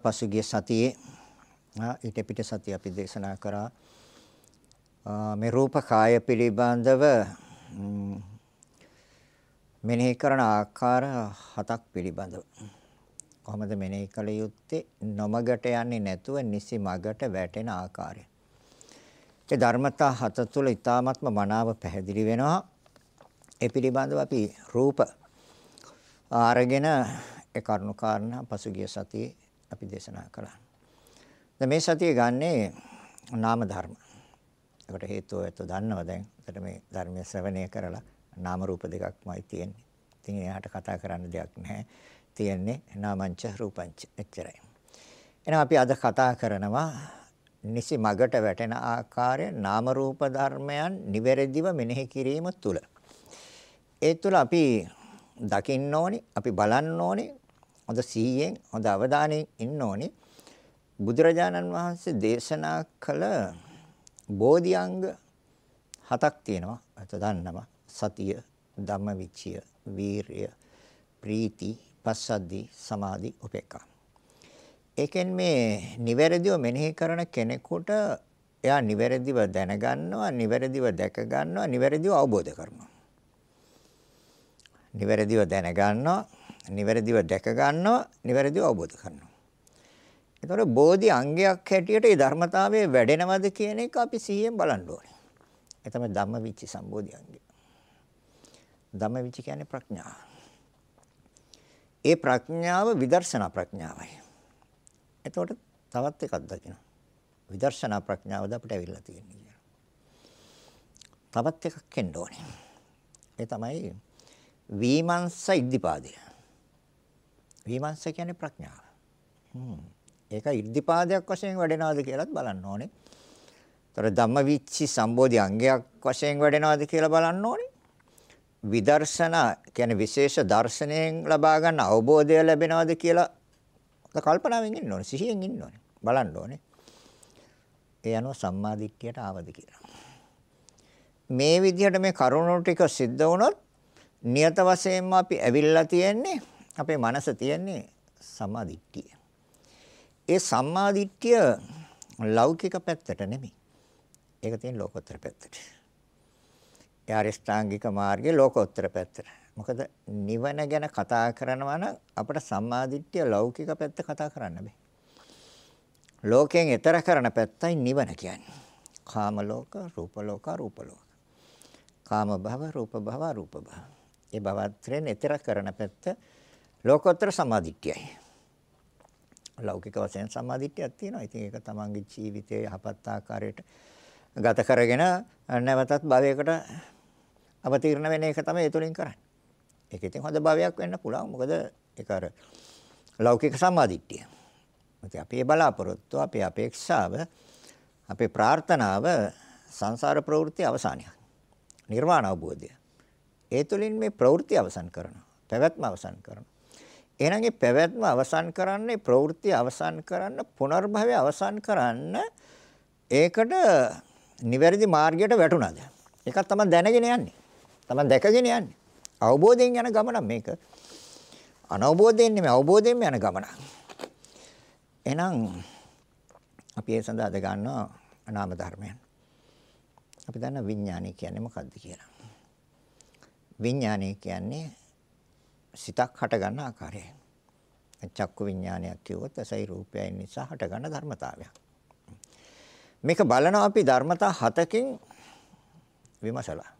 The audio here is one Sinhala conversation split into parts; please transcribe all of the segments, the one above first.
පසුගිය සතියේ ඊට පිට සතිය අපි දේශනා කරා මේ රූප කාය පිළිබඳව මෙනෙහි කරන ආකාර හතක් පිළිබඳව කොහොමද මෙනෙහි කළ යුත්තේ නොමගට යන්නේ නැතුව නිසි මගට වැටෙන ආකාරය. ඒ ධර්මතා හත තුළ ඊ타ත්ම මනාව පැහැදිලි වෙනවා. ඒ පිළිබඳව අපි රූප ආරගෙන ඒ කරුණු කාරණා පසුගිය සතියේ අපි දේශනා කළා. දැන් මේ සතිය ගන්නේ නාම ධර්ම. ඒකට හේතුව ඇත්ත දන්නවා දැන්. ඒකට මේ ධර්මයේ ශ්‍රවණය කරලා නාම රූප දෙකක්මයි තියෙන්නේ. ඉතින් එයාට කතා කරන්න දෙයක් නැහැ. තියෙන්නේ නාමංච රූපංච එච්චරයි. එහෙනම් අපි අද කතා කරනවා නිසි මගට වැටෙන ආකාරය නාම රූප ධර්මයන් නිවැරදිව මෙනෙහි කිරීම තුළ. ඒ තුළ අපි දකින්න ඕනි, අපි බලන්න ඕනි, හොඳ සීයෙන් හොඳ අවධානයෙන් ඉන්න ඕනේ. බුදුරජාණන් වහන්සේ දේශනා කළ බෝධිඅංග හතක් තියෙනවා. අත දන්නවා. සතිය, ධම්මවිචය, වීරිය, ප්‍රීති, පස්සද්ධි, සමාධි, උපේක්ඛා. ඒකෙන් මේ නිවැරදිව මෙනෙහි කරන කෙනෙකුට එයා නිවැරදිව දැනගන්නවා, නිවැරදිව දැක ගන්නවා, නිවැරදිව අවබෝධ කරනවා. නිවැරදිව දැනගන්නවා, නිවැරදිව දැක ගන්නවා, නිවැරදිව අවබෝධ කරනවා. ඒතකොට බෝධි අංගයක් හැටියට මේ ධර්මතාවයේ වැඩෙනවද කියන එක අපි සිහියෙන් බලන්න ඕනේ. ඒ තමයි ධම්මවිචි සම්බෝධි අංගය. ධම්මවිචි කියන්නේ ප්‍රඥාව. ඒ ප්‍රඥාව විදර්ශනා ප්‍රඥාවයි. එතකොට තවත් එකක් දකින්න. විදර්ශනා ප්‍රඥාවද අපිට ඇවිල්ලා තියෙන්නේ. තවත් එකක් එන්න ඕනේ. ඒ තමයි විමර්ශ ඉද්ධිපාදය. විමර්ශ කියන්නේ ප්‍රඥාව. හ්ම්. ඒක ඉද්ධිපාදයක් වශයෙන් වැඩෙනවද කියලාත් බලන්න ඕනේ. ତොර ධම්මවිච්චි සම්බෝධි අංගයක් වශයෙන් වැඩෙනවද කියලා බලන්න ඕනේ. විදර්ශනා කියන්නේ විශේෂ දර්ශනයෙන් ලබා ගන්න අවබෝධය ලැබෙනවද කියලා කල්පනාවෙන් ඉන්න ඕනේ. සිහියෙන් ඉන්න ඕනේ. බලන්න ඕනේ. ඒ අනුව සම්මාදිට්ඨියට ආවද කියලා. මේ විදිහට මේ කරුණු ටික සිද්ධ වුණොත් නියත වශයෙන්ම අපි ඇවිල්ලා තියෙන්නේ අපේ මනස තියෙන්නේ සම්මාදිට්ඨිය. ඒ සම්මාදිට්ඨිය ලෞකික පැත්තට නෙමෙයි. ඒක තියෙන ලෝකෝත්තර පැත්තට. ඒ අරිෂ්ඨාංගික මාර්ගයේ ලෝකෝත්තර පැත්තට. මොකද නිවන ගැන කතා කරනවා නම් අපිට සම්මාදිට්ඨිය ලෞකික පැත්ත කතා කරන්න බෑ. ලෝකයෙන් එතර කරන පැත්තයි නිවන කියන්නේ. කාම ලෝක, රූප ලෝක, රූප ලෝක. කාම භව, රූප භව, රූප භව. ඒ භවත්‍රයෙන් එතර කරන පැත්ත ලෝකෝත්තර සම්මාදිට්ඨියයි. ලෞකික වශයෙන් සම්මාදිට්ඨියක් තියෙනවා. ඉතින් ඒක තමන්ගේ ජීවිතයේ යහපත් ආකාරයට ගත කරගෙන නැවතත් භවයකට අවතීර්ණ වෙන එක තමයි ඒ තුලින් කරන්නේ. ඒක ඉතින් හොඳ භවයක් වෙන්න පුළුවන්. මොකද ඒක අර ලෞකික සම්මාදිට්ඨිය. ඉතින් අපේ බලාපොරොත්තු, අපේ අපේක්ෂාව, අපේ ප්‍රාර්ථනාව සංසාර ප්‍රවෘත්ති අවසානයක්. නිර්වාණ අවබෝධය. ඒ තුලින් මේ ප්‍රවෘත්ති අවසන් කරනවා. පැවැත්ම අවසන් කරනවා. එහෙනම් මේ පැවැත්ම අවසන් කරන්නේ ප්‍රවෘත්ති අවසන් කරන්න පුනර්භවය අවසන් කරන්න ඒකට නිවැරදි මාර්ගයට වැටුණාද? ඒකක් තමයි දැනගෙන යන්නේ. තමයි දැකගෙන යන්නේ. අවබෝධයෙන් යන ගමන මේක. අනවබෝධයෙන් නෙමෙයි අවබෝධයෙන් යන ගමන. එහෙනම් අපි ඒ සඳහා අද ගන්නවා නාම ධර්මයන්. අපි දන්න විඥානය කියන්නේ මොකක්ද කියලා. විඥානය කියන්නේ සිතක් හට ගන්න ආකාරය. චක්කු විඥානයක් කිව්වොත් ඇසයි රූපයයි නිසා හට ගන්න ධර්මතාවයක්. මේක බලනවා අපි ධර්මතා හතකින් විමසලා.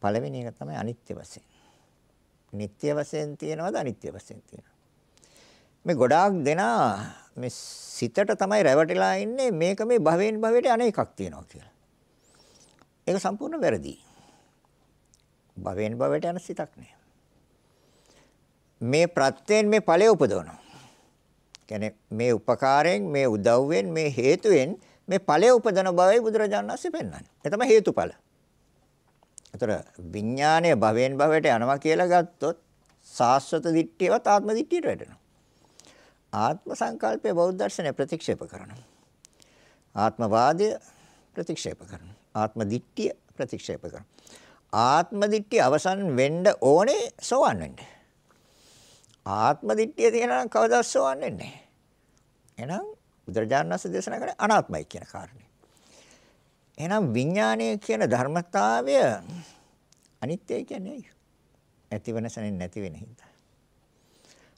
පළවෙනි එක තමයි අනිත්‍ය වශයෙන්. නිට්ටය වශයෙන් තියෙනවද අනිත්‍ය වශයෙන් තියෙනවද? මේ ගොඩාක් දෙනා මේ සිතට තමයි රැවටිලා ඉන්නේ මේක මේ භවෙන් භවයට අනේකක් තියෙනවා කියලා. ඒක සම්පූර්ණ වැරදි. භවෙන් භවයට යන සිතක් නෑ. මේ ප්‍රත්‍යයෙන් මේ ඵලය උපදවනවා. කියන්නේ මේ උපකාරයෙන් මේ උදව්වෙන් මේ හේතුවෙන් මේ ඵලය උපදන බවයි බුදුරජාණන් වහන්සේ පෙන්වන්නේ. ඒ තමයි හේතුඵල. ඒතර විඥානය භවෙන් භවයට යනවා කියලා ගත්තොත් සාස්වත දිට්ඨියවත් ආත්ම දිට්ඨියට වැටෙනවා. ආත්ම සංකල්පය බෞද්ධ දර්ශනය ප්‍රතික්ෂේප කරනවා. ආත්මවාදය ප්‍රතික්ෂේප කරනවා. ආත්ම දිට්ඨිය ප්‍රතික්ෂේප කරනවා. ආත්ම දිට්ඨිය අවසන් වෙන්න ඕනේ සෝවන් වෙන්න. ආත්ම දිට්ඨිය තියෙනවා නම් කවදාවත් සෝවන් වෙන්නේ නැහැ. එහෙනම් බුදුරජාණන් වහන්සේ දේශනා කරන්නේ අනාත්මයි කියන කාරණේ. එහෙනම් විඥානය කියන ධර්මතාවය අනිත්‍යයි කියන්නේ ඇයි? ඇති වෙන සැනින් නැති වෙන හින්දා.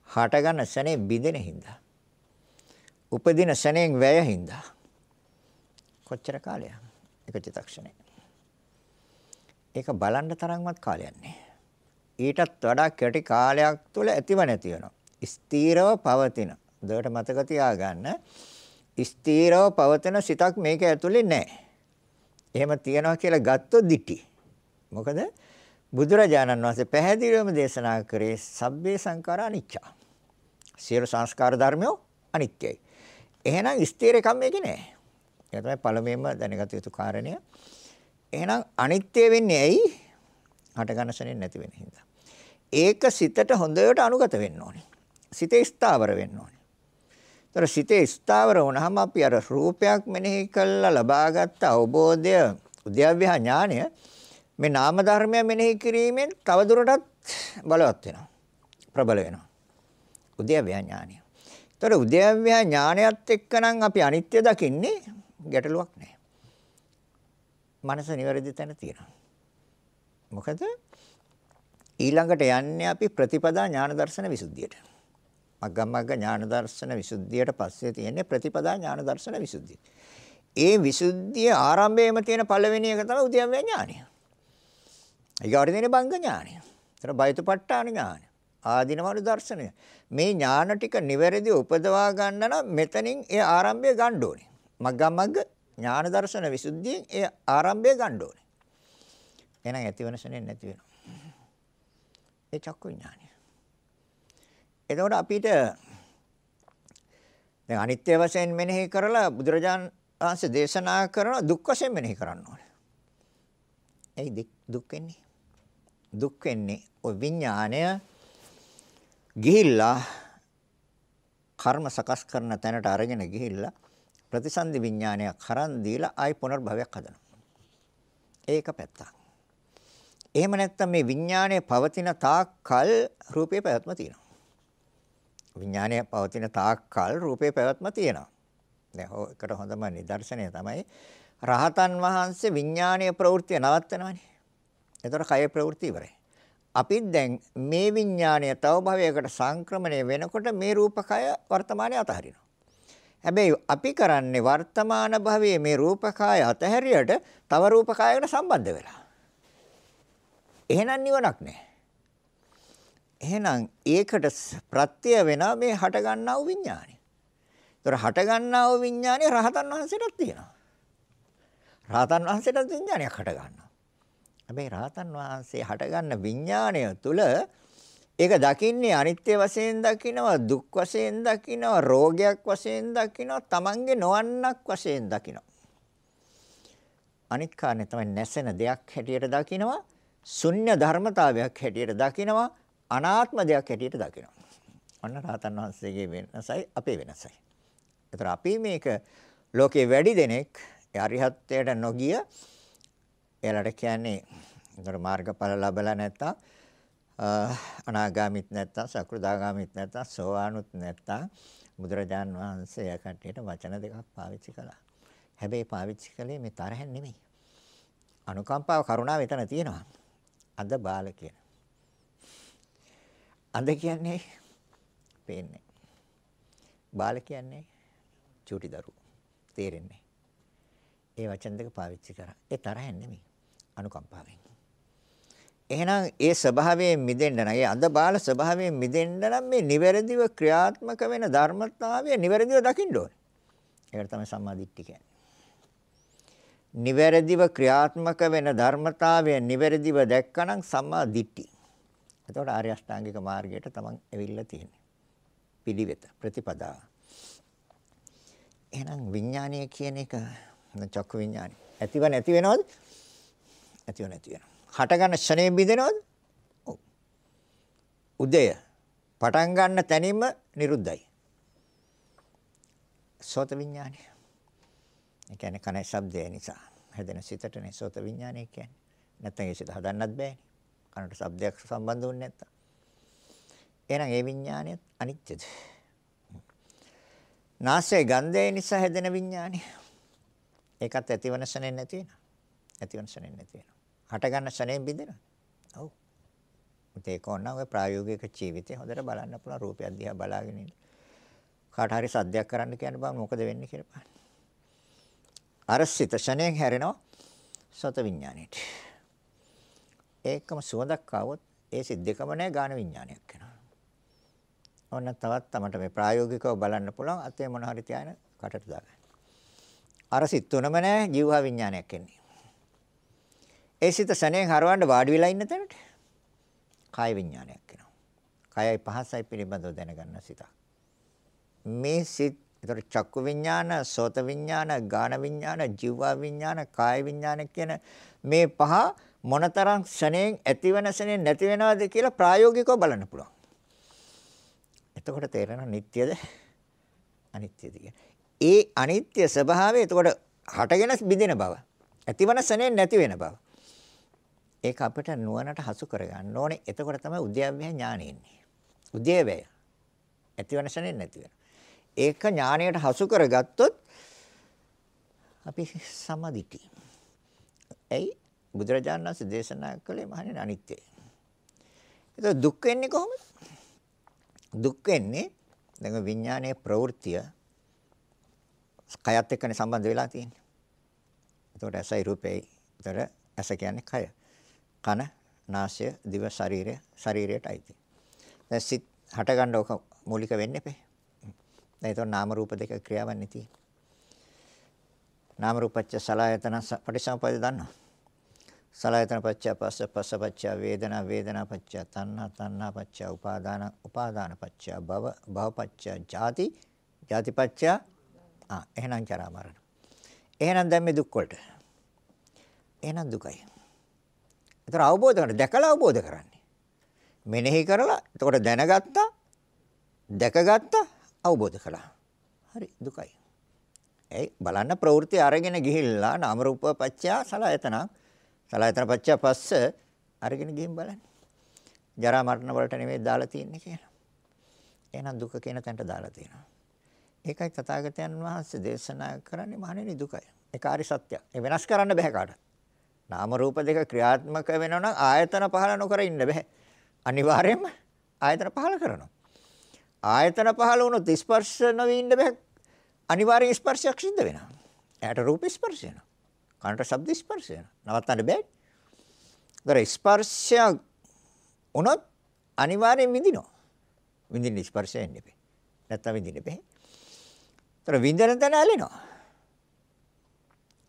හට ගන්න සැනේ බිඳෙන හින්දා. උපදින සැනෙන් වැය හින්දා. කොච්චර කාලයක්? එක චිත්තක්ෂණේ. ඒක බලන්න තරම්වත් කාලයක් නැහැ. ඊටත් වඩා කෙටි කාලයක් තුළ ඇතිව නැති වෙනවා. ස්ථීරව පවතින. දෙවට මතක තියාගන්න. ස්ථීරව පවතින සිතක් මේක ඇතුලේ නැහැ. එහෙම තියනවා කියලා ගත්තොත් දිටි. මොකද බුදුරජාණන් වහන්සේ පැහැදිලිවම දේශනා කරේ සබ්බේ සංඛාර අනිච්චා. සියලු සංස්කාර ධර්මයෝ අනිත්‍යයි. එහෙනම් ස්ථිර එකක් මේකේ නෑ. ඒක තමයි පළමුවෙන්ම දැනගත යුතු කාරණය. එහෙනම් අනිත්‍ය වෙන්නේ ඇයි? හට ගන්න ශරෙන් නැති වෙන හින්දා. ඒක සිතට හොඳට අනුගත වෙන්න ඕනේ. සිතේ ස්ථාවර වෙන්න ඕනේ. ඒතර සිතේ ස්ථාවර වුණාම අපි අර රූපයක් මෙනෙහි කළා ලබාගත් අවබෝධය උද්‍යව්‍ය ඥානය මේ නාම ධර්මය මෙනෙහි කිරීමෙන් තවදුරටත් බලවත් වෙනවා. ප්‍රබල වෙනවා. උද්‍යව්‍ය ඥානය. ඒතර උද්‍යව්‍ය ඥානයත් එක්කනම් අපි අනිත්‍ය දකින්නේ ගැටලුවක් නැහැ. මනස නිවැරදි තැන තියෙනවා. මොකද ඊළඟට යන්නේ අපි ප්‍රතිපදා ඥාන දර්ශන විසුද්ධියට. මග්ගමග්ග ඥාන දර්ශන විසුද්ධියට පස්සේ තියෙන්නේ ප්‍රතිපදා ඥාන දර්ශන විසුද්ධිය. ඒ විසුද්ධිය ආරම්භයේම තියෙන පළවෙනි එක තමයි උද්‍යව්‍ය ඥානය. ඊගාට තියෙන බංග ඥානය. ඊතර බයතුපට්ඨාන ඥානය. ආධිනවන දර්ශනය. මේ ඥාන ටික නිවැරදිව උපදවා ගන්න නම් මෙතනින් ඒ ආරම්භය ගන්න ඕනේ. මග්ගමග්ග ඥාන දර්ශන විසුද්ධියෙන් ඒ ආරම්භය ගන්න ඕනේ. එහෙනම් ඇතිවන ශනේ නැති වෙනවා. ඒ චක්කු විඥානය. එතකොට අපිට දැන් අනිත්‍ය වශයෙන් මෙනෙහි කරලා බුදුරජාන් වහන්සේ දේශනා කරන දුක් වශයෙන් මෙනෙහි කරන්න ඕනේ. ඇයි දුක් වෙන්නේ? දුක් වෙන්නේ ඔය විඥාණය ගිහිල්ලා කර්ම සකස් කරන තැනට අරගෙන ගිහිල්ලා ප්‍රතිසන්දි විඥානයක් කරන් දීලා ආයි පුනර්භවයක් හදනවා. ඒක පැත්තක්. එහෙම නැත්නම් මේ විඥානයේ පවතින තාක් කල් රූපේ පැවැත්ම තියෙනවා. විඥානයේ පවතින තාක් කල් රූපේ පැවැත්ම තියෙනවා. දැන් ඒකට හොඳම නිදර්ශනය තමයි රහතන් වහන්සේ විඥානීය ප්‍රවෘත්ති නවත්තනවානේ. එතකොට කය ප්‍රවෘත්ති ඉවරයි. අපිත් දැන් මේ විඥානය තව භවයකට සංක්‍රමණය වෙනකොට මේ රූපකය වර්තමානයේ අතහරිනවා. හැබැයි අපි කරන්නේ වර්තමාන භවයේ මේ රූපකය අතහැරියට තව රූපකයකට සම්බන්ධ වෙලා. එහෙනම් නිවනක් නැහැ. එහෙනම් ඒකට ප්‍රත්‍ය වෙනවා මේ හට ගන්නා වූ විඥානය. ඒතර හට ගන්නා වූ විඥානය රහතන් වහන්සේටත් තියෙනවා. රහතන් වහන්සේටත් විඥානයක් හට ගන්නවා. හැබැයි රහතන් වහන්සේ හටගන්න විඥාණය තුල ඒක දකින්නේ අනිත්‍ය වශයෙන් දකිනවා දුක් වශයෙන් දකිනවා රෝගයක් වශයෙන් දකිනවා තමන්ගේ නොවන්නක් වශයෙන් දකිනවා අනිත් කාරණේ තමයි නැසෙන දෙයක් හැටියට දකිනවා ශුන්‍ය ධර්මතාවයක් හැටියට දකිනවා අනාත්ම දෙයක් හැටියට දකිනවා අන්න රහතන් වහන්සේගේ වෙනසයි අපේ වෙනසයි ඒතර අපි මේක ලෝකේ වැඩි දෙනෙක් අරිහත්ත්වයට නොගිය එයාලට කියන්නේ ඒතර මාර්ගඵල ලැබලා නැත්තම් අනාගාමිත් නැත්තම් සකෘදාගාමිත් නැත්තම් සෝවානුත් නැත්තම් බුදුරජාන් වහන්සේ යකටියට වචන දෙකක් පාවිච්චි කළා. හැබැයි පාවිච්චි කළේ මේ තරහෙන් නෙමෙයි. අනුකම්පාව කරුණාව එතන තියෙනවා. අද බාල කියන. අද කියන්නේ පේන්නේ. බාල කියන්නේ චූටි දරුවෝ. තේරෙන්නේ. ඒ වචන දෙක පාවිච්චි කරා. ඒ තරහෙන් නෙමෙයි. අනුකම්පාවෙන්. එහෙනම් ඒ ස්වභාවයෙන් මිදෙන්න නම් ඒ අඳ බාල ස්වභාවයෙන් මිදෙන්න නම් මේ නිවැරදිව ක්‍රියාත්මක වෙන ධර්මතාවය නිවැරදිව දකින්න ඕනේ. ඒකට තමයි සම්මාදිට්ඨිය කියන්නේ. නිවැරදිව ක්‍රියාත්මක වෙන ධර්මතාවය නිවැරදිව දැක්කනම් සම්මාදිට්ඨි. එතකොට ආර්ය අෂ්ටාංගික මාර්ගයට තමන් ඇවිල්ලා තියෙන්නේ. පිළිවෙත ප්‍රතිපදාව. එහෙනම් විඥානය කියන එක චක්කු විඥානය. ඇතිව නැති වෙනවද? ඇතිව නැති වෙනවා. හට ගන්න ක්ෂණයෙන් බිඳෙනවද? ඔව්. උදය පටන් ගන්න තැනින්ම නිරුද්ධයි. සෝත විඥානය. ඒ කියන්නේ කන ශබ්දය නිසා හැදෙන සිතටනේ සෝත විඥානය කියන්නේ. නැත්නම් ඒ සිත හදන්නත් බෑනේ. කනට ශබ්දයක් සම්බන්ධ වුනේ නැත්තම්. එහෙනම් ඒ විඥානයත් අනිත්‍යද? නාසයේ ගන්ධය නිසා හැදෙන විඥානය. ඒකත් ඇතිවන ශනේ නැති වෙනවා. ඇතිවන ශනේ නැති වෙනවා. හට ගන්න ශනේ බිඳෙනවා. ඔව්. ඒක ඕන ඔය ප්‍රායෝගික ජීවිතේ හොඳට බලන්න පුළුවන් රූපයක් දිහා බලාගෙන ඉන්න. කාට හරි සද්දයක් කරන්න කියන්න බෑ මොකද වෙන්නේ කියලා බලන්න. අර සිත ශනේ හැරෙනවා සත විඥාණයට. ඒකම සුවඳක් ආවොත් ඒ සිත් දෙකම නැහැ ගාන විඥානයක් වෙනවා. ඔන්න තවත් තමට මේ ප්‍රායෝගිකව බලන්න පුළුවන් අතේ මොන හරි තියාගෙන කටට දාගන්න. අර සිත් තුනම නැහැ ජීවහා විඥානයක් එන්නේ. ඒ සිත සනෙන් හරවන්න වාඩි වෙලා ඉන්න තැනට කාය විඥානයක් එනවා. කයයි පහසයි පිළිබඳව දැනගන්න සිත. මේ සිත් ඒතර චක්කු විඥාන, සෝත විඥාන, ගාන විඥාන, ජීවා විඥාන, කාය විඥාන කියන මේ පහ මොනතරම් ශණයෙන් ඇතිවන ශණයෙන් නැති වෙනවද කියලා ප්‍රායෝගිකව බලන්න පුළුවන්. එතකොට තේරෙනවා නිට්ටයද අනිත්‍යද ඒ අනිත්‍ය ස්වභාවය එතකොට හටගෙන බිඳෙන බව. ඇතිවන ශණයෙන් නැති වෙන බව. ඒක අපිට නුවණට හසු කරගන්න ඕනේ. එතකොට තමයි උද්‍යව්‍ය ඥානෙ එන්නේ. උද්‍යවය. ඇතිවන ශණයෙන් නැති වෙන. ඒක ඥාණයට හසු කරගත්තොත් අපි සමාධිටි. ඇයි බුදුරජාණන් වහන්සේ දේශනා කළේ මහණෙනි අනිත්‍යයි. ඒක දුක් වෙන්නේ කොහොමද? දුක් වෙන්නේ දැන් විඥානයේ ප්‍රවෘත්තිය කයත් එක්කනේ සම්බන්ධ වෙලා තියෙන්නේ. එතකොට ඇසයි රූපේ. ඒතර ඇස කියන්නේ කය. කන, නාසය, දිව, ශරීරය, ශරීරයට අයිති. දැන් සිත් හට ගන්න ඕක මූලික වෙන්නේ පේ. දැන් ඒතකොට නාම රූප දෙක ක්‍රියාවන්නේ තියෙන්නේ. නාම රූපච්ච සලආයතන පටිසම්පද දන්නවා. සලආයතන පච්ච පස්ස පස්ස පච්ච වේදනා වේදනා පච්ච තණ්හා තණ්හා පච්ච උපාදාන උපාදාන පච්ච භව භව පච්ච ජාති ජාති පච්ච ආ එහෙනම් ජරා මරණ. එහෙනම් දැන් මේ දුක් වලට. එහෙනම් දුකයි. ඒතර අවබෝධ කරගන්න දැකලා අවබෝධ කරන්නේ. මෙනෙහි කරලා එතකොට දැනගත්තා දැකගත්තා අවබෝධ කළා. හරි දුකයි. ඒ බලන්න ප්‍රවෘත්ති අරගෙන ගිහිල්ලා නාම රූප පත්‍ය සලආයතන සලආයතන පත්‍ය පස්ස අරගෙන ගිහින් බලන්න. ජරා මරණ වලට නෙමෙයි දාලා තියෙන්නේ කියලා. එහෙනම් දුක කියන තැනට දාලා තියෙනවා. ඒකයි තථාගතයන් වහන්සේ දේශනා කරන්නේ මහණෙනි දුකයි. ඒක ආරි සත්‍යයක්. ඒ වෙනස් කරන්න බෑ කාටවත්. නාම රූප දෙක ක්‍රියාත්මක වෙනවා නම් ආයතන පහල නොකර ඉන්න බෑ. අනිවාර්යයෙන්ම ආයතන පහල කරනවා. ආයතන පහල වුණොත් ස්පර්ශ නොවී ඉන්න බෑ. අනිවාර්යෙන් ස්පර්ශයක් සිද්ධ වෙනවා. එයාට රූප ස්පර්ශ වෙනවා. කනට ශබ්ද ස්පර්ශ වෙනවා. නවත්තන්න බෑ. දර ස්පර්ශය වුණොත් අනිවාර්යෙන් විඳිනවා. විඳින්න ස්පර්ශය එන්නේ බෑ. නැත්තම් විඳින්න බෑ. ତර විඳින තැන ඇලෙනවා.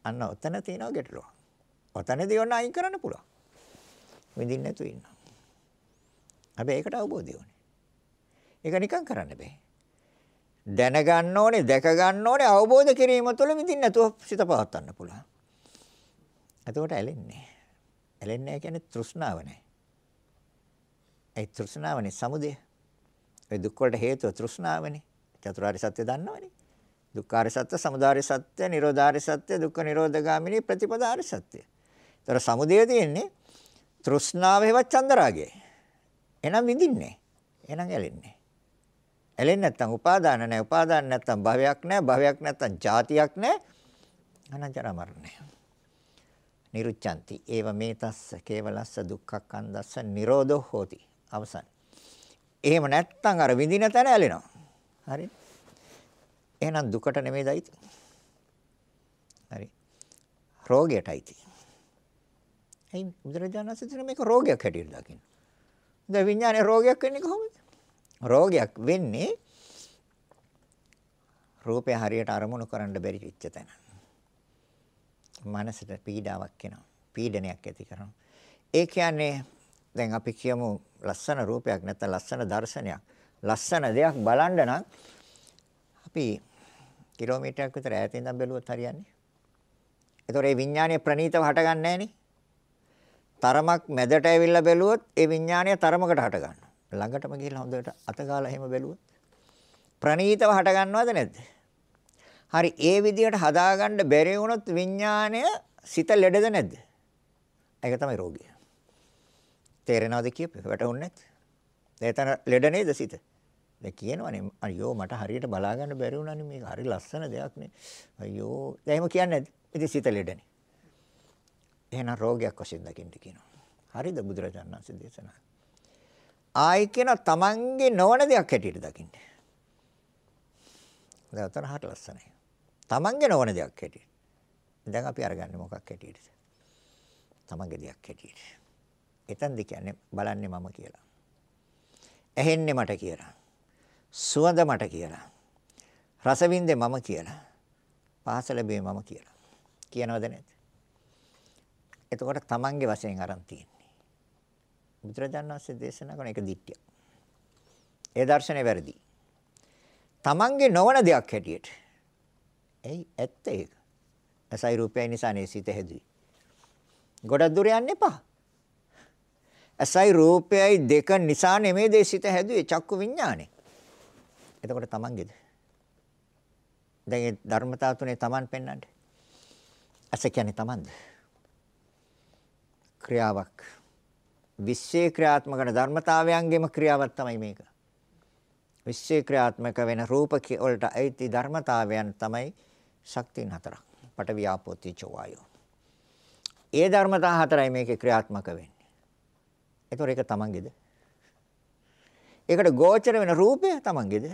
අන්න ඔතන තියෙනවා ගැටලුව. ඔතනදී ඔන්න අයින් කරන්න පුළුවන්. විඳින්න නැතුව ඉන්නවා. හැබැයි ඒකට අවබෝධය ඕනේ. ඒක නිකන් කරන්න බෑ. දැනගන්න ඕනේ, දැක ගන්න ඕනේ, අවබෝධ කිරීම තුළ විඳින්න නැතුව සිත පවත්වන්න පුළුවන්. එතකොට ඇලෙන්නේ. ඇලෙන්නේ කියන්නේ තෘෂ්ණාව නෑ. ඒ තෘෂ්ණාවනේ සමුදය. ඒ දුක් වලට හේතුව තෘෂ්ණාවනේ. චතුරාර්ය සත්‍ය දන්නවනේ. දුක්ඛාර සත්‍ය, සමුදාය සත්‍ය, නිරෝධාර සත්‍ය, දුක්ඛ නිරෝධගාමිනී ප්‍රතිපදාර සත්‍ය. ඒතර සමුදය තියෙන්නේ තෘෂ්ණාව හේවත් චන්දරාගය. එහෙනම් විඳින්නේ. එහෙනම් ඇලෙන්නේ. ඇලෙන්නේ නැත්තම් උපාදාන නැහැ. උපාදාන නැත්තම් භවයක් නැහැ. භවයක් නැත්තම් ජාතියක් නැහැ. අනජර මරණය. නිරුච්ඡanti. ඒව මේතස්ස කේවලස්ස දුක්ඛක්ඛන්දස්ස නිරෝධෝ හෝති. අවසන්. එහෙම නැත්තම් අර විඳින තැන ඇලෙනවා. හරි. එහෙනම් දුකට නෙමෙයි දයිති. හරි. රෝගයටයි තියෙන්නේ. එයි බුදුරජාණන් වහන්සේ මේක රෝගයක් හැටියට දකින්න. දැන් විඥානේ රෝගයක් වෙන්නේ කොහොමද? රෝගයක් වෙන්නේ රූපය හරියට අරමුණු කරන්න බැරි වෙච්ච තැන. මනසට පීඩාවක් එනවා. පීඩනයක් ඇති කරනවා. ඒ කියන්නේ දැන් අපි කියමු ලස්සන රූපයක් නැත්නම් ලස්සන දර්ශනයක්. ලස්සන දෙයක් බලන්න නම් අපි කිලෝමීටරයක් විතර ඈත ඉඳන් බැලුවොත් හරියන්නේ. ඒතකොට මේ විඥානය ප්‍රනීතව හටගන්නේ නැහනේ. තරමක් මැදට ඇවිල්ලා බැලුවොත් ඒ විඥානය තරමකට හට ගන්නවා. ළඟටම ගිහිල්ලා හොඳට අතගාලා එහෙම බැලුවොත් ප්‍රනීතව හට ගන්නවද නැද්ද? හරි ඒ විදිහට හදාගන්න බැරි වුණොත් විඥාණය සිත ලෙඩද නැද්ද? ඒක තමයි රෝගය. තේරෙනවද කියපේ? වැටහුන්නේ නැද්ද? එතන ලෙඩ නේද සිත? දැන් කියනවනේ අයියෝ මට හරියට බලා ගන්න බැරි වුණානේ මේක හරි ලස්සන දෙයක් නේ. අයියෝ දැන් එහෙම කියන්නේ නැද්ද? ඉතින් සිත ලෙඩනේ. එහෙනම් රෝගයක් වශයෙන් දකින්න කියනවා. හරිද බුදුරජාණන් වහන්සේ දේශනා. ආයි කියන තමන්ගේ නොවන දෙයක් හැටියට දකින්න. දැන් අතන හරිය ලස්සනයි. තමන්ගේ නොවන දෙයක් හැටියට. දැන් අපි අරගන්නේ මොකක් හැටියටද? තමන්ගේ දෙයක් හැටියට. එතනද කියන්නේ බලන්නේ මම කියලා. ඇහෙන්නේ මට කියලා. සුවඳ මට කියලා. රස විඳේ මම කියලා. පහස ලැබේ මම කියලා. කියනවද නැද්ද? එතකොට තමන්ගේ වශයෙන් අරන් තියෙන්නේ. බුදුරජාණන් වහන්සේ දේශනා කරන එක දිට්ඨිය. ඒ දර්ශනේ වැරදි. තමන්ගේ නොවන දෙයක් හැටියට. එයි ඇත්ත ඒක. ඇසයි රූපයයි නිසා නේ සිත හැදුවේ. ගොඩක් දුර යන්න එපා. ඇසයි රූපයයි දෙක නිසා නෙමෙයි දේ සිත හැදුවේ චක්කු විඥානේ. එතකොට තමන්ගේද? දැන් ඒ ධර්මතාව තුනේ තමන් පෙන්වන්න. ඇස කියන්නේ තමන්ද? ක්‍රියාවක්. විශ්ේ ක්‍රියාත්මක කරන ධර්මතාවයන්ගේම ක්‍රියාවක් තමයි මේක. විශ්ේ ක්‍රියාත්මක වෙන රූප වලට අයිති ධර්මතාවයන් තමයි ශක්තියන් හතරක්. පඨවි ආපෝ තේජෝ වායෝ. ඒ ධර්මතා හතරයි මේකේ ක්‍රියාත්මක වෙන්නේ. ඒතොර ඒක තමන්ගේද? ඒකට ගෝචර වෙන රූපය තමන්ගේද?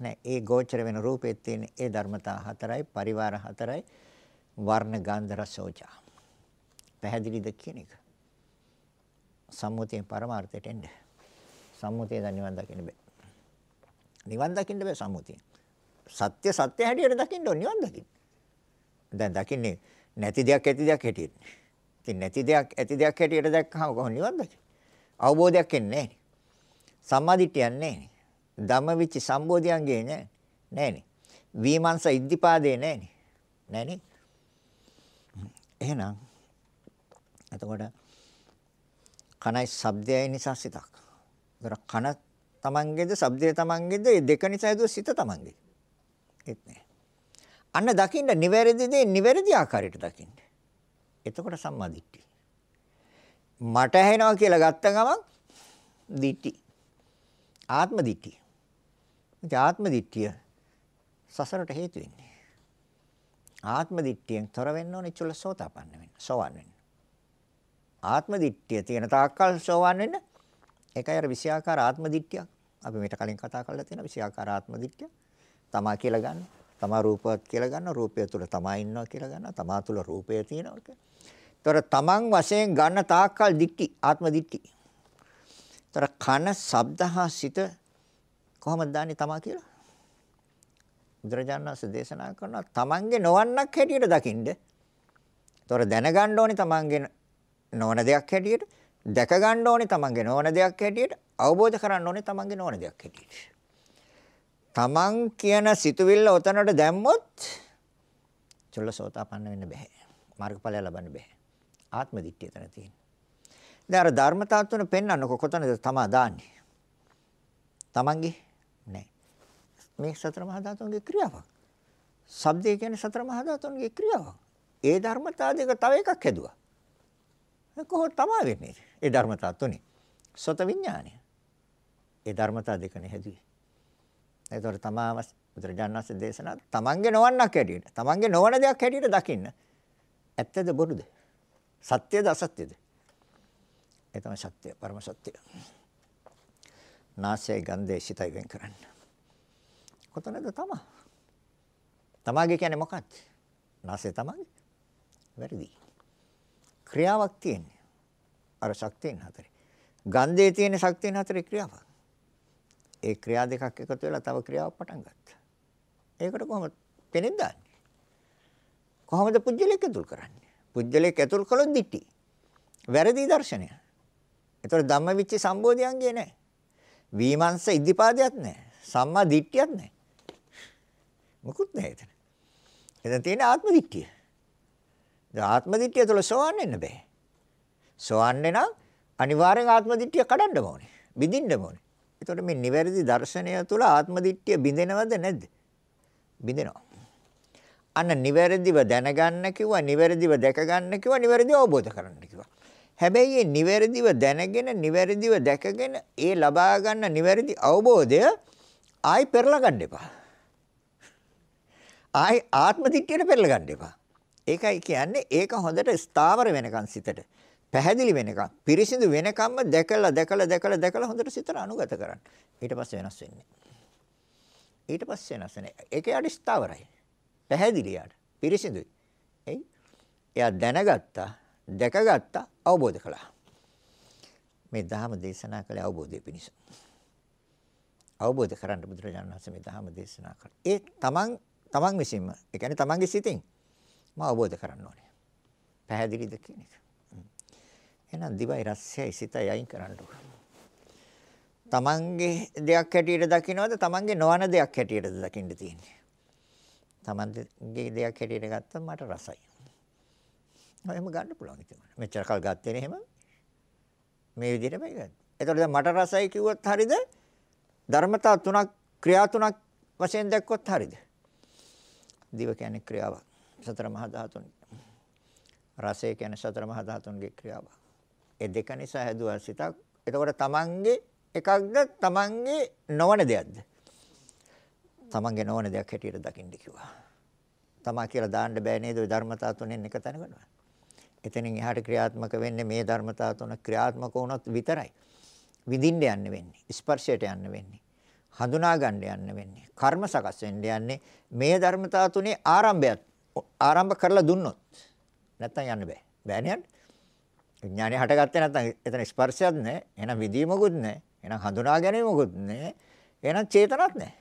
නෑ ඒ ගෝචර වෙන රූපේ තියෙන ඒ ධර්මතා හතරයි පරිවාර හතරයි වර්ණ ගන්ධ රස ඕජා. පැහැදිලිද කියන එක? සම්මුතියෙන් පරමාර්ථයට එන්න. සම්මුතිය දැන් නිවන් දකින්න බෑ. නිවන් දකින්න බෑ සම්මුතියෙන්. සත්‍ය සත්‍ය හැටියට දකින්න ඕන නිවන් දකින්න. දැන් දකින්නේ නැති දෙයක් ඇති දෙයක් හැටියට. ඉතින් නැති දෙයක් ඇති දෙයක් හැටියට දැක්කම කොහොම නිවන් දකින්නේ? අවබෝධයක් එන්නේ නැහැ. සම්මාදිට්ඨියක් නැහැ. ධම්මවිච සම්බෝධියන්ගේ නෑ නෑනේ. වීමංස ඉද්ධිපාදේ නෑනේ. නෑනේ. එහෙනම් එතකොට කනයි ශබ්දයයි නිසා සිතක්. ඒතර කන තමන්ගේද ශබ්දය තමන්ගේද මේ දෙක නිසා හදුව සිත තමන්ගේ. ඒත් නෑ. අන්න දකින්න නිවැරදි දේ නිවැරදි ආකාරයට දකින්න. එතකොට සම්මාදිට්ඨිය. මට ඇහෙනවා කියලා ගත්ත ගමන් දිට්ඨි. ආත්ම දිට්ඨිය. ඉතින් ආත්ම දිට්ඨිය සසරට හේතු වෙන්නේ. ආත්ම දිට්ඨියෙන් තොර වෙන්න ඕනේ චුල්ලසෝතාපන්න වෙන්න. සෝවන් වෙන්න. ආත්ම දිට්ඨිය තියෙන තාක්කල් සෝවන් වෙන්න. ඒකයි අර විෂයාකාර ආත්ම දිට්ඨියක්. අපි මේකට කලින් කතා කරලා තියෙන විෂයාකාර ආත්ම දිට්ඨිය. තමා කියලා ගන්න. තමා රූපවත් කියලා ගන්න. රූපය තුල තමා ඉන්නවා කියලා ගන්න. තමා තුල රූපය තියෙනවා කියලා. ତොර තමන් වශයෙන් ගන්න තාක්කල් දිට්ඨි ආත්ම දිට්ඨි. තොර කන ශබ්ද හා සිත කොහොමද දාන්නේ තමා කියලා? බුදුරජාණන් වහන්සේ දේශනා කරනවා තමන්ගේ නොවන්නක් හැටියට දකින්ද. ඒතොර දැනගන්න ඕනේ තමන්ගේ නොවන දෙයක් හැටියට, දැක ගන්න ඕනේ තමන්ගේ නොවන දෙයක් හැටියට, අවබෝධ කරගන්න ඕනේ තමන්ගේ නොවන දෙයක් හැටියට. තමන් කියන සිතුවිල්ල ඔතනට දැම්මොත් චුල්ලසෝතාපන්න වෙන්න බෑ. මාර්ගඵලය ලබන්න බෑ. ආත්ම දිට්ඨිය තන තියෙන. දැන් අර ධර්මතාව තුන පෙන්වන්නකො කොතනද තමා දාන්නේ? තමන්ගේ නෑ. මේ සතර මහා ධාතුන්ගේ ක්‍රියාවක්. ශබ්දය කියන්නේ සතර මහා ධාතුන්ගේ ක්‍රියාවක්. ඒ ධර්මතා දෙක තව එකක් හැදුවා. කොහොමද තමා වෙන්නේ? ඒ ධර්මතා තුනේ. සත විඥානය. ඒ ධර්මතා දෙකනේ හැදුවේ. ඒතකොට තමාව බුදුරජාණන් වහන්සේ දේශනා තමන්ගේ නොවන්නක් හැටියට, තමන්ගේ නොවන දෙයක් හැටියට දකින්න. ඇත්තද බොරුද? සත්‍යද අසත්‍යද? ඒ තමයි සත්‍ය, පරම සත්‍ය. නාසයයි ගන්ධයයි සිතයි වෙන් කරන්න. කොතනද තමා? තමාගේ කියන්නේ මොකක්ද? නාසය තමාගේ? වැරදි. ක්‍රියාවක් තියෙන්නේ. අර ශක්තියන් හතරේ. ගන්ධයේ තියෙන ශක්තියන් හතරේ ක්‍රියාවක්. ඒ ක්‍රියා දෙකක් එකතු වෙලා තව ක්‍රියාවක් පටන් ගත්තා. ඒකට කොහොමද පෙනෙන් දාන්නේ? කොහොමද පුජ්‍යලෙක් ඇතුල් කරන්නේ? පුජ්‍යලෙක් ඇතුල් කළොත් දිටි. වැරදි දර්ශනය. ඒතකොට ධම්මවිච්ච සම්බෝධියංගේ නැහැ. වීමංශ ඉද්ධිපාදයක් නැහැ. සම්මා දිට්ඨියක් නැහැ. මොකුත් නැහැ එතන. එතන තියෙන ආත්ම දිට්ඨිය. දැන් ආත්ම දිට්ඨිය තුළ සෝවන් වෙන්න බෑ. සෝවන් වෙනා අනිවාර්යෙන් ආත්ම දිට්ඨිය කඩන්න ඕනේ. බිඳින්න ඕනේ. එතකොට මේ නිවැරදි දර්ශනය තුළ ආත්ම දිට්ඨිය බිඳෙනවද නැද්ද? බිඳෙනවා. අන්න නිවැරදිව දැනගන්න කිව්වා, නිවැරදිව දැක ගන්න කිව්වා, නිවැරදිව අවබෝධ කරගන්න කිව්වා. හැබැයි මේ නිවැරදිව දැනගෙන නිවැරදිව දැකගෙන ඒ ලබා ගන්න නිවැරදි අවබෝධය ආයි පෙරලා ගන්න එපා. ආයි ආත්ම දිට්ඨියට පෙරලා ගන්න එපා. ඒකයි කියන්නේ ඒක හොඳට ස්ථාවර වෙනකන් සිතට. පැහැදිලි වෙනකන් පිරිසිදු වෙනකම්ම දැකලා දැකලා දැකලා දැකලා හොඳට සිතට අනුගත කරන්න. ඊට පස්සේ වෙනස් වෙන්නේ. ඊට පස්සේ වෙනස් වෙන්නේ. ඒක යාට ස්ථාවරයි. පැහැදිලි යාට. පිරිසිදුයි. එයි. එයා දැනගත්තා, දැකගත්තා, අවබෝධ කළා. මේ ධහම දේශනා කළේ අවබෝධය පිණිස. අවබෝධ කරගන්න බුදුරජාණන් වහන්සේ මේ ධහම දේශනා කළා. ඒ තමන් තමන් විසින්ම, ඒ කියන්නේ තමන්ගේ සිතින් මම අවබෝධ කරන්න ඕනේ. පැහැදිලිද කියන එක. එහෙනම් දිවයි රසයයි සිතයි අයින් කරන්න තමන්ගේ දෙයක් හැටියට දකින්නවද තමන්ගේ නොවන දෙයක් හැටියටද දකින්න තියෙන්නේ. තමන්ගේ දෙයක් හැටියට ගත්තම මට රසයි. එහෙම ගන්න පුළුවන් ඉතින්. මෙච්චර කල් ගත්තේ නේ එහෙම. මේ විදිහටමයි ගත්තේ. එතකොට දැන් මට රසයි කිව්වොත් හරියද? ධර්මතා තුනක් ක්‍රියා තුනක් වශයෙන් දැක්කොත් හරියද? දිව කියන්නේ ක්‍රියාවක්. සතර මහා ධාතුන්. රසය කියන්නේ සතර මහා ධාතුන්ගේ ක්‍රියාවක්. ඒ දෙක නිසා හැදුවා සිතක්. එතකොට තමන්ගේ එකක්ද තමන්ගේ නොවන දෙයක්ද? තමන්ගේ නොවන දෙයක් හැටියට දකින්න කිව්වා. තමා කියලා දාන්න බෑ නේද ওই ධර්මතා තුනෙන් එක තැනකට. එතනින් එහාට ක්‍රියාත්මක වෙන්නේ මේ ධර්මතා තුන ක්‍රියාත්මක වුණොත් විතරයි. විඳින්න යන්න වෙන්නේ. ස්පර්ශයට යන්න වෙන්නේ. හඳුනා ගන්න යන්න වෙන්නේ. කර්ම සකස් වෙන්න යන්නේ මේ ධර්මතා තුනේ ආරම්භයත් ආරම්භ කරලා දුන්නොත් නැත්තම් යන්න බෑ. බෑනේ යන්න. විඥානය හටගත්තේ නැත්තම් එතන ස්පර්ශයක් නැහැ. එහෙනම් විදීමකුත් නැහැ. එහෙනම් හඳුනා ගැනීමකුත් නැහැ. එහෙනම් චේතනත් නැහැ.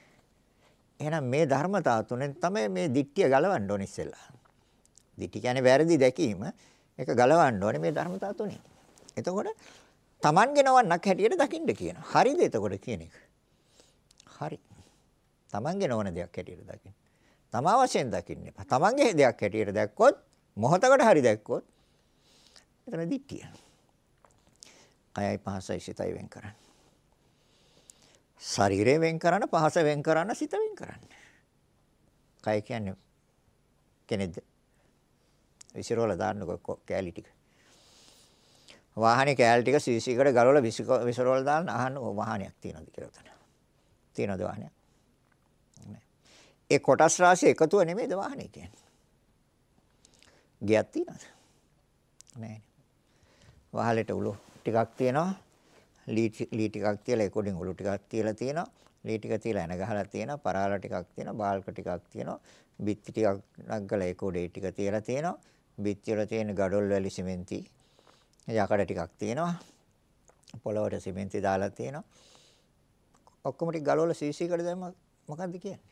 එහෙනම් මේ ධර්මතා තුනෙන් තමයි මේ දික්තිය ගලවන්න ඕනේ ඉස්සෙල්ලා. දික්ටි කියන්නේ වැරදි දැකීම. ඒක ගලවන්න ඕනේ මේ ධර්මතා තුනෙන්. එතකොට Tamange නවන්නක් හැටියට දකින්න කියනවා. හරිද එතකොට කියන එක? හරි. Tamange නවන දෙයක් හැටියට දකින්න. තමා වශයෙන් දකින්න එපා. තමන්ගේ දෙයක් හැටියට දැක්කොත් මොහතකට හරි දැක්කොත් එතන දිට්ඨිය. කයයි පහසයි සිතයි වෙන් කරන්න. ශරීරය වෙන් කරන්න පහස වෙන් කරන්න සිත වෙන් කරන්න. කය කියන්නේ කෙනෙක්ද? විසිරවල දාන්නකො කෑලි ටික. වාහනේ කෑලි ටික සීසීකට ගලවලා විසිරවල දාන්න අහන්න වාහනයක් තියනවද කියලා උතන. තියනවද වාහනයක්? ඒ කොටස් රාශිය එකතුව නෙමෙයිද වාහනේ කියන්නේ. ගියක් තියනවද? නැහැ. වහලෙට උළු ටිකක් තියෙනවා. ලී ලී ටිකක් තියලා ඒක උඩින් උළු ටිකක් තියලා තියෙනවා. ලී ටික තියලා එන ගහලා තියෙනවා. පරාල ටිකක් තියෙනවා. බාල්ක ටිකක් තියෙනවා. බිත්ති ටිකක් නග්ගලා ඒක උඩේ ටික තියලා තියෙනවා. බිත්ති වල තියෙන ගඩොල් වැලි සිමෙන්ති යකඩ ටිකක් තියෙනවා. පොළවට සිමෙන්ති දාලා තියෙනවා. ඔක්කොම ටික ගලවලා සීසී කර දැම්ම මොකද්ද කියන්නේ?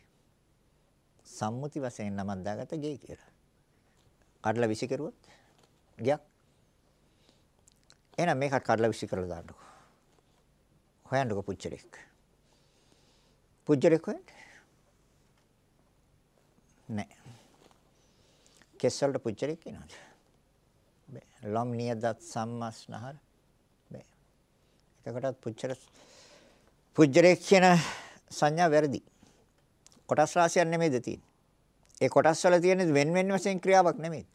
සම්මුති වශයෙන් නමක් දාගත්ත ගේ කියලා. කඩලා විසි කරුවොත් ගියක්. එහෙනම් මේකත් කඩලා විසි කරලා දාන්නකෝ. හොයන්නකෝ පුච්චරෙක්. පුච්චරෙක් හොයන්න. නෑ. කෙස් වලට පුච්චරෙක් එනවද? බෑ. ලොම් නියදත් සම්මස්නහර බෑ. එතකොටත් පුච්චර පුච්චරෙක් කියන සංඥා වැරදි. කොටස් රාශියක් නෙමෙයිද තියෙන්නේ. ඒ කොටස් වල තියෙන වෙන වෙන වශයෙන් ක්‍රියාවක් නෙමෙයි.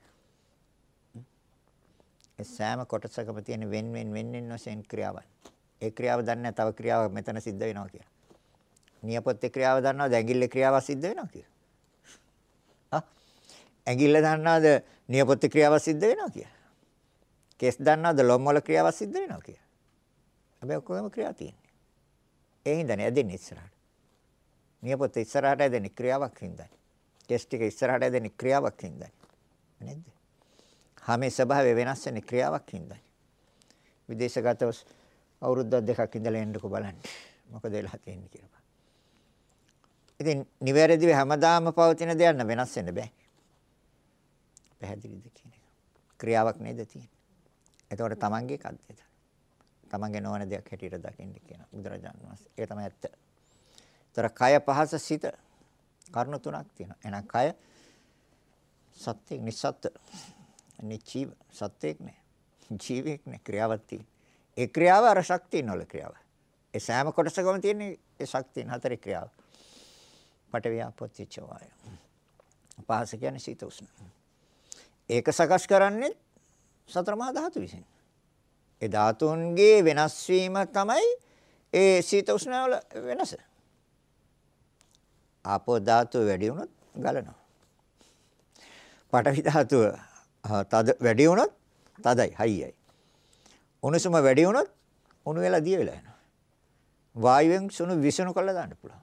ඒ සෑම කොටසකම තියෙන වෙන වෙන වෙන වෙන වශයෙන් ක්‍රියාවක්. ඒ ක්‍රියාව දන්නේ තව ක්‍රියාවක් මෙතන සිද්ධ වෙනවා කියලා. නියපොත්තේ ක්‍රියාව දන්නවද ඇඟිල්ලේ ක්‍රියාවක් සිද්ධ වෙනවා කියලා? හා ඇඟිල්ල දන්නවද නියපොත්තේ ක්‍රියාවක් සිද්ධ වෙනවා කියලා? කෙස් දන්නවද ලොම් වල ක්‍රියාවක් සිද්ධ වෙනවා කියලා? හැබැයි ඔක්කොම ක්‍රියා තියෙන්නේ. ඒ හින්දානේ ඇදෙන්නේ ඉස්සරහට. නියපොත්ත ඉස්සරහට ඇදෙන ක්‍රියාවක් හින්දායි. කෙස් ටික ඉස්සරහට ඇදෙන ක්‍රියාවක් හින්දායි. නේද? හැමේ ස්වභාවය වෙනස් වෙන ක්‍රියාවක් හින්දායි. විදේශගතව අවුරුද්දක් දෙකක් ඉඳලා එන්නකෝ බලන්න. මොකද වෙලා තියෙන්නේ කියලා. ඉතින් නිවැරදිව හැමදාම පවතින දෙයක් න වෙනස් වෙන්න බෑ. පැහැදිලිද කියන එක. ක්‍රියාවක් නේද තියෙන්නේ. එතකොට තමන්ගේ කද්දේද? තමන්ගේ නොවන දෙයක් හැටියට දකින්න කියන බුදුරජාණන් වහන්සේ. ඒක තමයි ඇත්ත. ତර කය පහස සිත කරුණු තුනක් තියෙනවා. එහෙනම් කය සත්‍යෙක් නිසත් නිචීව සත්‍යෙක් නේ. ජීවෙක් නේ ක්‍රියාවක් තියෙන. ඒ ක්‍රියාව අර ශක්තියන වල ක්‍රියාව. ඒ සෑම කොටසකම තියෙන ඒ ශක්තියන හතරේ ක්‍රියාව. පටවියාපොත්තිච වාය. පහස කියන්නේ සීත උෂ්ණ. ඒක සකස් කරන්නේ සතර මහා ධාතු විසින්. ඒ ධාතුන්ගේ වෙනස් වීම තමයි ඒ සීත උෂ්ණ වල වෙනස. ආපෝ ධාතුව වැඩි වුණොත් ගලනවා. පඨවි ධාතුව තද වැඩි වුණොත් තදයි හයියයි. උණුසුම වැඩි වුණොත් උණු වෙලා දිය වෙලා යනවා. වායුවෙන් සුණු විසුණු කළා දාන්න පුළුවන්.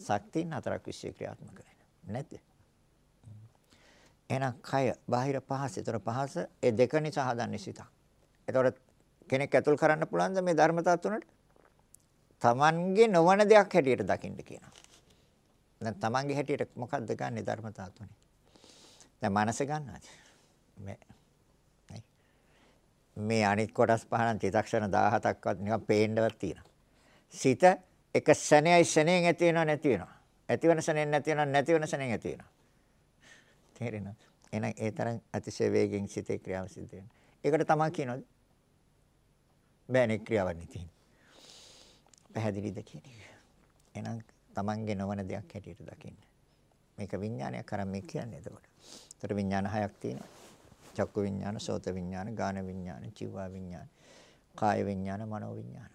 ශක්තියින් හතරක් විශ්ව ක්‍රියාත්මක වෙනවා. නැද්ද? එහෙනම් කය බාහිර පහස. ඒතර පහස ඒ දෙක නිසා හදන්නේ සිතක්. ඒතකොට කෙනෙක් ඇතුල් කරන්න පුළුවන්ද මේ ධර්මතාව තුනට? Tamange නොවන දෙයක් හැටියට දකින්න කියනවා. දැන් Tamange හැටියට මොකක්ද ගන්නෙ ධර්මතාව තුනේ? දැන් මනස ගන්නවාද? මේ මේ අනිත් කොටස් පහන චිතක්ෂණ 17ක්වත් නිකන් පේන්නවත් තියෙනවා. සිත එක ශනේයි ශනේන් ඇති වෙනව නැති වෙනවා. ඇති වෙන ශනේන් නැති වෙනව නැති වෙන ශනේන් ඇති වෙනවා. තේරෙනවද? එහෙනම් ඒ තරම් අතිශය වේගෙන් සිතේ ක්‍රියාව සිද්ධ වෙනවා. ඒකට තමයි කියනවාද? බෑනේ ක්‍රියාවක් නෙතියි. පැහැදිලිද කියන එක. එහෙනම් Tamange නොවන දෙයක් හැටියට දකින්න. මේක විඥානයක් කරන් මේ කියන්නේ එතකොට. ඒතර විඥාන හයක් තියෙනවා. චක්කු විඥාන, සෝත විඥාන, ගාන විඥාන, චිව්වා විඥාන, කාය විඥාන, මනෝ විඥාන.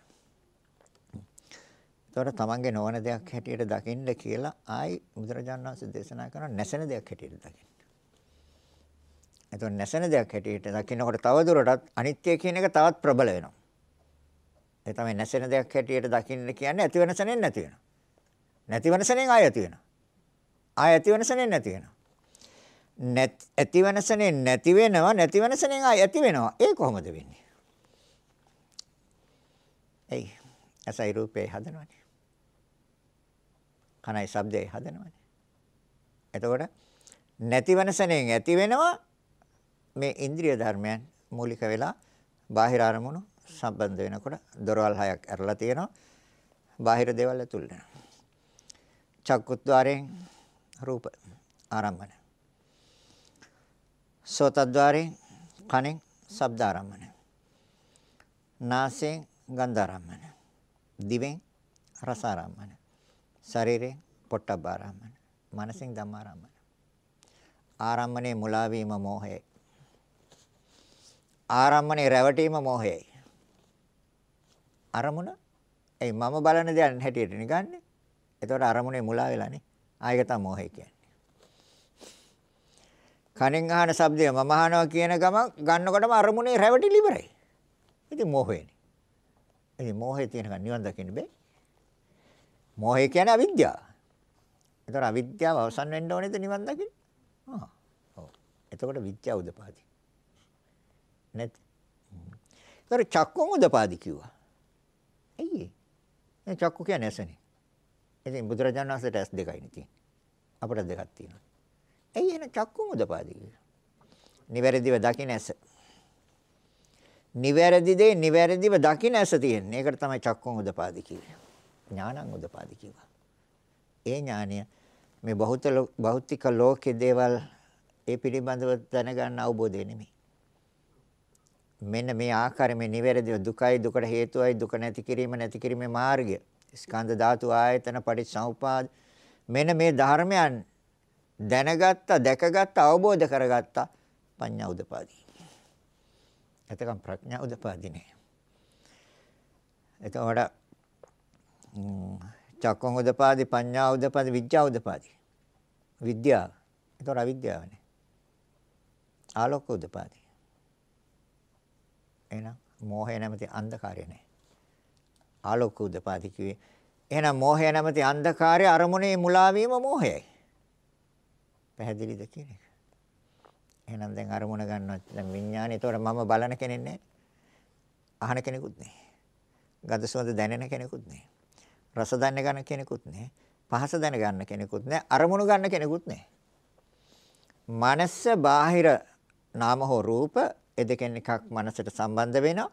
ඒතකොට තමන්ගේ නොවන දෙයක් හැටියට දකින්න කියලා ආයි බුදුරජාණන් වහන්සේ දේශනා කරන නැසෙන දෙයක් හැටියට දකින්න. එතකොට නැසෙන දෙයක් හැටියට දකින්නකොට තවදුරටත් අනිත්‍ය කියන එක තවත් ප්‍රබල වෙනවා. ඒ තමයි නැසෙන දෙයක් හැටියට දකින්න කියන්නේ ඇති වෙන සෙනෙන් නැති වෙනවා. නැති වෙන සෙනෙන් ආය ඇති වෙනවා. ආය ඇති වෙන සෙනෙන් නැති වෙනවා. ඇති වෙන සෙනෙන් නැති වෙනවා නැති වෙන සෙනෙන් ආය ඇති වෙනවා. ඒ කොහොමද වෙන්නේ? එයි අසයි රූපේ හදනවනේ. කනයි ශබ්දේ හදනවනේ. එතකොට නැති වෙන සෙනෙන් ඇති වෙනවා මේ ඉන්ද්‍රිය ධර්මයන් මූලික වෙලා බාහිර අරමුණු සම්බන්ධ වෙනකොට දොරවල් හයක් ඇරලා තියෙනවා. බාහිර දේවල් ඇතුල් වෙනවා. චක්කුද්්වාරයෙන් රූප ආරම්භන. සෝතද්්වාරයෙන් කනෙන් ශබ්ද ආරම්භන. නාසයෙන් ගන්ධ ආරම්භන. දිවෙන් රස ආරම්භන. ශරීරයෙන් පොට්ටබ්බ ආරම්භන. මනසෙන් ධම්ම ආරම්භන. ආරම්භනේ මුලා වීම මෝහයයි. ආරම්මනේ රැවටීම මොහයයි. අරමුණ ඒ මම බලන දේ හැටියට නිගන්නේ. එතකොට අරමුණේ මුලා වෙලානේ. ආයෙක තමයි මොහය කියන්නේ. කනෙන් අහන ශබ්දය මම අහනවා කියන ගමන් ගන්නකොටම අරමුණේ රැවටිලි ඉවරයි. ඉතින් මොහේනේ. ඉතින් මොහේ තියෙනකන් නිවන් දකින්න බෑ. මොහේ කියන්නේ අවිද්‍යාව. එතකොට අවිද්‍යාව අවසන් වෙන්න ඕනේද නිවන් දකින්න? ආ. ඔව්. එතකොට විද්‍යාව උදපාදි. නැති. ඒතර චක්කුම උදපාදි කිව්වා. ඇයි ඒ? චක්කු කියන්නේ ඇසනේ. ඉතින් බුදුරජාණන් වහන්සේට ඇස් දෙකයි නේ තියෙන්නේ. අපිට දෙකක් තියෙනවා. ඇයි එහෙනම් චක්කුම උදපාදි කිව්වා? නිවැරදිව දකින්න ඇස. නිවැරදි දේ නිවැරදිව දකින්න ඇස තියෙන්නේ. ඒකට තමයි චක්කුම උදපාදි කිව්වේ. ඥානං උදපාදි කිව්වා. ඒ ඥානය මේ භෞතික ලෝකයේ දේවල් ඒ පිළිබඳව දැනගන්න අවබෝධය නෙමෙයි. මෙන්න මේ ආකාරයෙන් මේ නිවැරදිව දුකයි දුකට හේතුවයි දුක නැති කිරීම නැති කිරීමේ මාර්ගය ස්කන්ධ ධාතු ආයතන පටිච්චසමුපාද මෙන්න මේ ධර්මයන් දැනගත්තා දැකගත්තා අවබෝධ කරගත්තා පඤ්ඤා උදපාදී. එතකම් ප්‍රඥා උදපාදීනේ. එතකොට චක්කං උදපාදී පඤ්ඤා උදපාදී විද්‍යා උදපාදී. විද්‍යාව. එතකොට අවිද්‍යාවනේ. ආලෝක උදපාදී. එහෙනම් මෝහය නැමැති අන්ධකාරය නැහැ. ආලෝක උදපාදි කිව්වේ. එහෙනම් මෝහය නැමැති අන්ධකාරය අරමුණේ මුලා වීම මෝහයයි. පැහැදිලිද කියන එක? එහෙනම් දැන් අරමුණ ගන්නවා දැන් විඥානේ. ඒතකොට මම බලන කෙනෙක් නැහැ. අහන කෙනෙකුත් නැහැ. ගඳ සුවඳ දැනෙන කෙනෙකුත් නැහැ. රස දැන ගන්න කෙනෙකුත් නැහැ. පහස දැන ගන්න කෙනෙකුත් නැහැ. අරමුණු ගන්න කෙනෙකුත් නැහැ. මනස බාහිර නාම හෝ රූප ඒ දෙකෙන් එකක් මනසට සම්බන්ධ වෙනවා.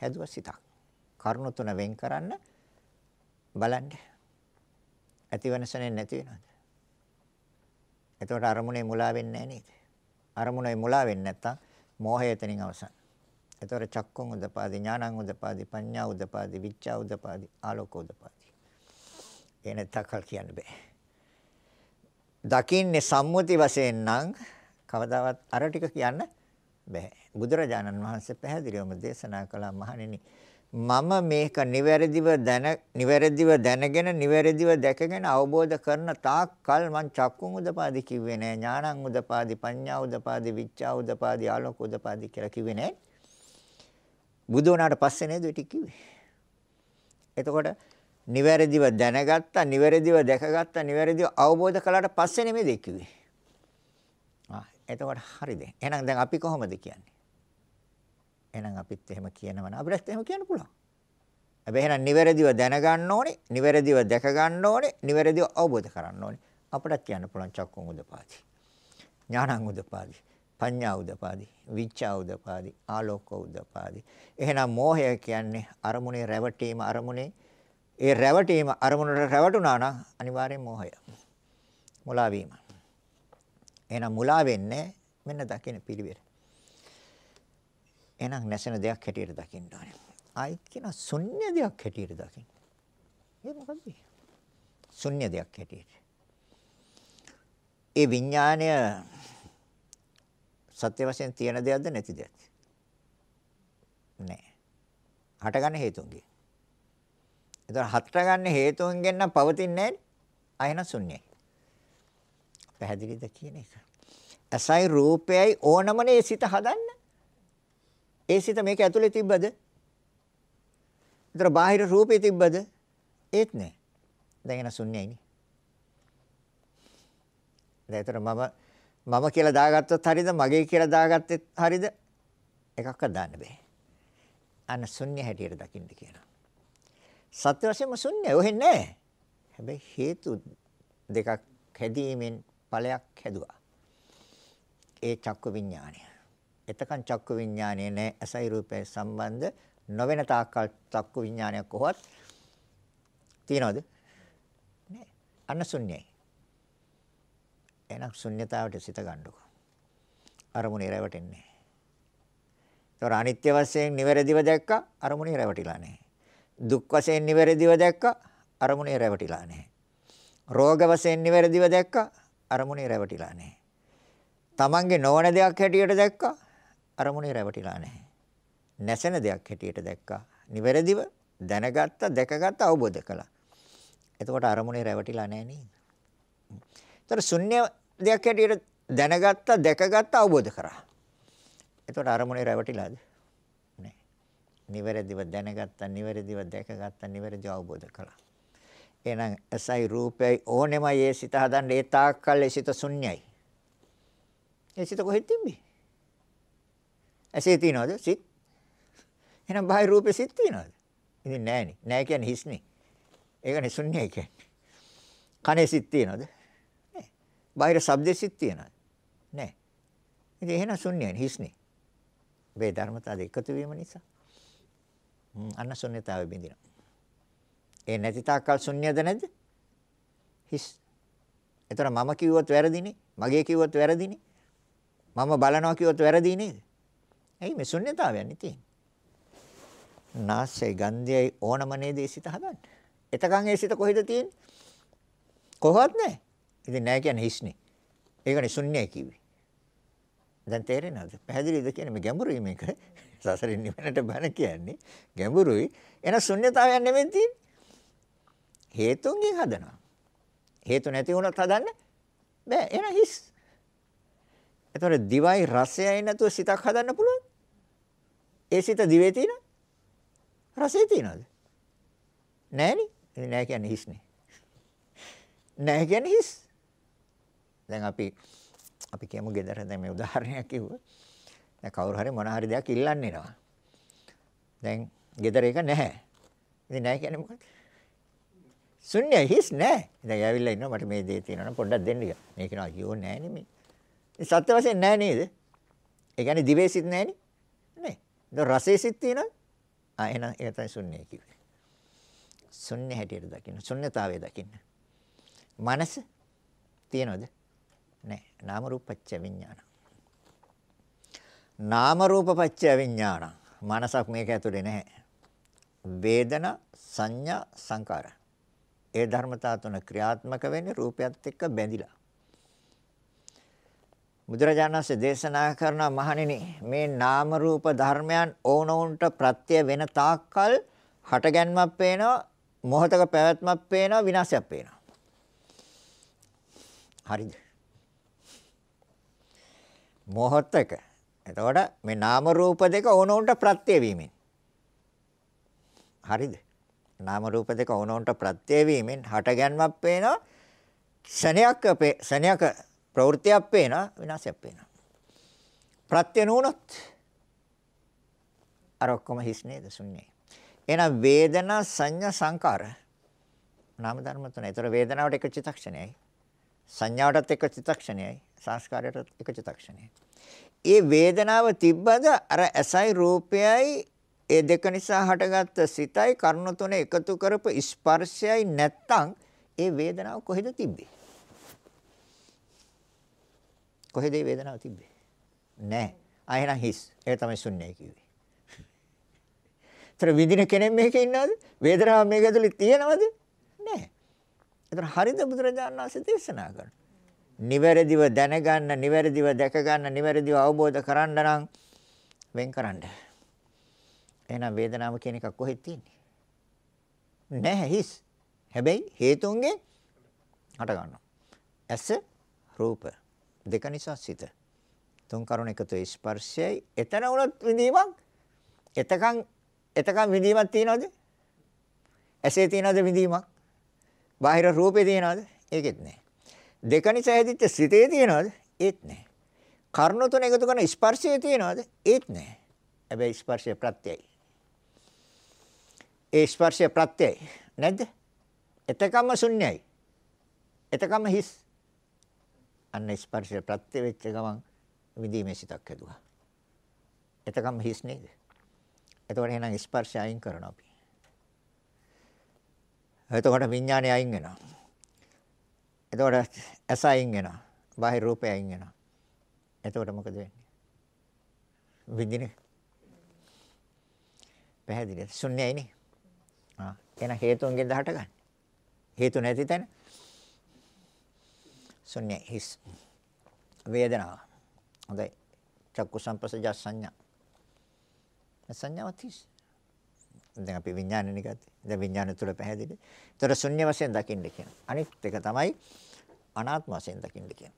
හැදුව සිතක්. කරුණු තුන වෙන් කරන්න බලන්න. ඇති වෙනසනේ නැති වෙනවද? එතකොට අරමුණේ මුලා වෙන්නේ නැහැ නේද? අරමුණේ මුලා වෙන්නේ නැත්තම් මෝහය එතනින් අවසන්. එතකොට චක්කුං උදපාදි ඥානං උදපාදි පඤ්ඤා උදපාදි විච්ඡා උදපාදි ආලෝක උදපාදි. එනේ තකල් කියන්න බෑ. දකින්නේ සම්මුති වශයෙන් නම් කවදාවත් අර ටික කියන්න බෑ. බුදුරජාණන් වහන්සේ පැහැදිලිවම දේශනා කළා මහණෙනි මම මේක නිවැරදිව දැන නිවැරදිව දැනගෙන නිවැරදිව දැකගෙන අවබෝධ කරන තාක් කල් මං චක්කුන් උදපාදි කිව්වේ නෑ ඥානං උදපාදි පඤ්ඤා උදපාදි විච්ඡා උදපාදි ආලෝක උදපාදි කියලා කිව්වේ නෑ. බුදු වුණාට පස්සේ නේද ඒක කිව්වේ. එතකොට නිවැරදිව දැනගත්තා නිවැරදිව දැකගත්තා නිවැරදිව අවබෝධ කළාට පස්සේ නෙමෙයි දෙක කිව්වේ. ආ එතකොට හරිද? එහෙනම් දැන් අපි කොහොමද කියන්නේ? එහෙනම් අපිත් එහෙම කියනවනේ අපිටත් එහෙම කියන්න පුළුවන්. හැබැයි එහෙනම් නිවැරදිව දැනගන්න ඕනේ, නිවැරදිව දැක ගන්න ඕනේ, නිවැරදිව අවබෝධ කරගන්න ඕනේ. අපිටත් කියන්න පුළුවන් චක්කුන් උදපාදි. ඥානං උදපාදි. පඤ්ඤා උදපාදි. විචා උදපාදි. ආලෝක උදපාදි. එහෙනම් මෝහය කියන්නේ අරමුණේ රැවටීම අරමුණේ ඒ රැවටීම අරමුණට රැවටුණා නම් අනිවාර්යෙන් මෝහය. මුලා වීම. එහෙනම් මුලා වෙන්නේ මෙන්න දකින්න පිළිවෙල. එහෙනම් නැසෙන දෙයක් හැටියට දකින්න ඕනේ. ආයි කියන ශුන්‍ය දෙයක් හැටියට දකින්න. ඒ මොකද්ද? ශුන්‍ය දෙයක් හැටියට. ඒ විඥාණය සත්‍ය වශයෙන් තියෙන දෙයක්ද නැති දෙයක්ද? නෑ. හටගන්න හේතුන්ගෙන්. ඒතර හටගන්න හේතුන්ගෙන් නම් පවතින්නේ නෑනේ. ආයෙන ශුන්‍යයි. පැහැදිලිද කියන එක. අසයි රූපයයි ඕනමනේ සිත හදන්න. ඒ සිත මේක ඇතුලේ තිබ්බද? ඒතර බාහිර රූපේ තිබ්බද? ඒත් නෑ. දැන් එන ශුන්‍යයිනේ. දැන් මම මම කියලා දාගත්තොත් හරියද මගේ කියලා දාගත්තෙත් හරියද? එකක්වත් දාන්න බෑ. අන්න ශුන්‍ය හැටියට දකින්න කියනවා. සත්‍ය වශයෙන්ම ශුන්‍යයි. ඔහෙ නෑ. හැබැයි හේතු දෙකක් හැදීමෙන් ඵලයක් හැදුවා. ඒ චක්ක විඥානය. එතකන් චක්කු විඥානය නෑ. අසයි රූපය සම්බන්ධ නොවන තාක්කල් චක්කු විඥානයක් කොහොත් තියනවද? නෑ. අන්න ශුන්‍යයි. එහෙනම් ශුන්‍යතාවට සිත ගන්නකො. අරමුණේ රැවටෙන්නේ ඒතොර අනිත්‍ය වශයෙන් නිවැරදිව දැක්කා අරමුණේ රැවටිලා නැහැ දුක් වශයෙන් නිවැරදිව දැක්කා අරමුණේ රැවටිලා නැහැ රෝග වශයෙන් නිවැරදිව දැක්කා අරමුණේ රැවටිලා නැහැ තමන්ගේ නොවන දෙයක් හැටියට දැක්කා අරමුණේ රැවටිලා නැහැ. නැසෙන දෙයක් හැටියට දැක්කා. නිවැරදිව දැනගත්ත, දැකගත්ත, අවබෝධ කළා. එතකොට අරමුණේ රැවටිලා නැහැ නේද? ඒතර ශුන්‍ය දෙයක් හැටියට දැනගත්ත, දැකගත්ත, අවබෝධ කරා. එතකොට අරමුණේ රැවටිලාද? නැහැ. නිවැරදිව දැනගත්ත, නිවැරදිව දැකගත්ත, නිවැරදිව අවබෝධ කළා. එහෙනම් අසයි රූපයයි ඕනෙමයි ඒ සිත හදන්න ඒ තාක්කල් ඒ සිත ශුන්‍යයි. ඒ සිත කොහෙද තිබ්බේ? ඇසේ තියනවද සිත්? එහෙනම් බාහිර රූපේ සිත් තියනවද? ඉතින් නෑනේ. නෑ කියන්නේ හිස්නේ. ඒකනේ ශුන්‍යයි කියන්නේ. කනේ සිත් තියනවද? නෑ. බාහිර ශබ්දේ සිත් තියනවද? නෑ. ඉතින් එහෙනම් ශුන්‍යයි හිස්නේ. මේ ධර්මතාව එකතු වීම නිසා. අන්න ශුන්‍යතාවය බින්දිනවා. ඒ නැති තාක්කල් ශුන්‍යද නැද්ද? හිස්. එතන මම කිව්වොත් වැරදිනේ. මගේ කිව්වොත් වැරදිනේ. මම බලනවා කිව්වොත් වැරදි නේද? ඇයි මේ ශුන්්‍යතාවයන්නේ තියෙන්නේ? නාසය ගන්ධයයි ඕනම නේද ඒ සිත හදන්න. එතකන් ඒ සිත කොහෙද තියෙන්නේ? කොහොත් නැහැ. ඉතින් නැහැ කියන්නේ හිස්නේ. ඒකනේ ශුන්‍යයි කිව්වේ. දැන් තේරෙනවද? පැහැදිලිද කියන්නේ මේ ගැඹුරුයි මේක. සසරින් නිවනට බණ කියන්නේ ගැඹුරුයි. එන ශුන්‍යතාවයක් නෙමෙයි තියෙන්නේ. හේතුන්ගෙන් හදනවා. හේතු නැති වුණොත් හදන්න බෑ. එන හිස්. එතකොට දිවයි රසයයි නැතුව සිතක් හදන්න පුළුවන්? ඒ සිත දිවේ තියෙන රසයේ තියනවද? නෑනේ. ඒ නෑ කියන්නේ හිස්නේ. නෑ කියන්නේ හිස්. දැන් අපි අපි කියමු ගෙදර දැන් මේ උදාහරණයක් කිව්වා. දැන් කවුරු හරි මොන හරි දෙයක් ඉල්ලන්න එනවා. දැන් ගෙදර එක නැහැ. ඉතින් නැහැ කියන්නේ මොකද? ශුන්‍යයි හිස් නැහැ. දැන් ඇවිල්ලා ඉන්නවා මට මේ දේ තියෙනවා පොඩ්ඩක් දෙන්න කියලා. මේක නා අයියෝ නැහැ නේ මේ. සත්‍ය වශයෙන් නැහැ නේද? ඒ කියන්නේ දිවේ සිත් නැහැනේ. ඒක රසයේ සිත් තියෙනවද? ආ එහෙනම් ඒක තමයි ශුන්‍ය කිව්වේ. ශුන්‍ය හැටියට දකින්න. ශුන්‍යතාවය දකින්න. මනස තියෙනවද? නැහැ. නාම රූප පච්ච විඥාන. නාම රූප පච්ච විඥාන. මනසක් මේක ඇතුලේ නැහැ. වේදනා සංඥා සංකාර. ඒ ධර්මතා තුන ක්‍රියාත්මක වෙන්නේ රූපයත් එක්ක බැඳිලා. බුදුරජාණන් වහන්සේ දේශනා කරන මහණෙනි මේ නාම රූප ධර්මයන් ඕනෝන්ට ප්‍රත්‍ය වෙන තාක්කල් හටගැන්මක් පේනවා මොහතක පැවැත්මක් පේනවා විනාශයක් පේනවා. හරිද? මොහොතක. එතකොට මේ නාම රූප දෙක ඕනෝන්ට ප්‍රත්‍ය වීමෙන්. හරිද? නාම රූප දෙක ඕනෝන්ට ප්‍රත්‍ය වීමෙන් හටගැන්මක් පේනවා. ශණයක් ශණයක ප්‍රවෘත්තියක් පේනවා විනාශයක් පේනවා. ප්‍රත්‍ය නුනොත් අර ඔක්කොම හිස් නේද ශුන්‍යයි. එහෙනම් වේදනා සංඥා සංකාර නාම ධර්ම තුන. ඒතර වේදනාවට එක චිත්තක්ෂණයයි. සංඥාවටත් එක චිත්තක්ෂණයයි. සංස්කාරයටත් එක චිත්තක්ෂණයයි. ඒ වේදනාව තිබ්බද අර ඇසයි රූපයයි ඒ දෙක නිසා හටගත්ත සිතයි කර්ණ තුන එකතු කරපු ස්පර්ශයයි නැත්තම් ඒ වේදනාව කොහෙද තිබ්බේ? කොහෙද මේ වේදනාව තිබ්බේ? නැහැ. ආ එහෙනම් හිස්. ඒක තමයි ශුන්‍යයි කිව්වේ. ඒතර විඳින කෙනෙක් මේකේ ඉන්නවද? වේදනාව මේක ඇතුලේ තියෙනවද? නැහැ. ඒතර හරිද බුදුරජාණන් වහන්සේ දේශනා කරන්නේ. නිවැරදිව දැනගන්න, නිවැරදිව දැක ගන්න, නිවැරදිව අවබෝධ කරන්න නම් වෙන් කරන්න. එහෙනම් වේදනාව කියන එක කොහෙද තියෙන්නේ? නැහැ හිස්. හැබැයි හේතුන්ගෙන් හට ගන්නවා. ඇස රූප දෙක නිසා සිත. තුන් කරුණ එකතු ස්පර්ශයයි එතන උනත් විඳීමක් එතකන් එතකන් විඳීමක් තියනවද? ඇසේ තියනවද විඳීමක්? බාහිර රූපේ තියනවද? ඒකෙත් නැහැ. දෙක නිසා හැදිච්ච සිතේ තියනවද? ඒත් නැහැ. කර්ණ තුන එකතු කරන ස්පර්ශයේ තියනවද? ඒත් නැහැ. හැබැයි ස්පර්ශය ප්‍රත්‍යයයි. ඒ ස්පර්ශය ප්‍රත්‍යයයි. නැද්ද? එතකම ශුන්‍යයි. එතකම හිස්. අන්න ස්පර්ශය ප්‍රත්‍ය වෙච්ච ගමන් විදීමේ සිතක් හැදුවා. එතකම් හිස් නේද? එතකොට එහෙනම් ස්පර්ශය අයින් කරනවා අපි. එතකොට විඥානය අයින් වෙනවා. එතකොට ඇස අයින් වෙනවා. බාහිර රූපය අයින් වෙනවා. එතකොට මොකද වෙන්නේ? විඳින පැහැදිලිද? ශුන්‍යයිනේ. ආ එහෙනම් හේතුන්ගෙන් දහට ගන්න. හේතු නැති තැන ශුන්‍ය හිස් වේදනාව හොඳයි චක්කු සංපස්සජ සංඥා සංඥාවත් හිස් දැන් අපි විඥානෙ නිකත් දැන් විඥාන තුල පැහැදිලි. ඒතර ශුන්‍ය වශයෙන් දකින්න කියන. අනිත් එක තමයි අනාත්ම වශයෙන් දකින්න කියන.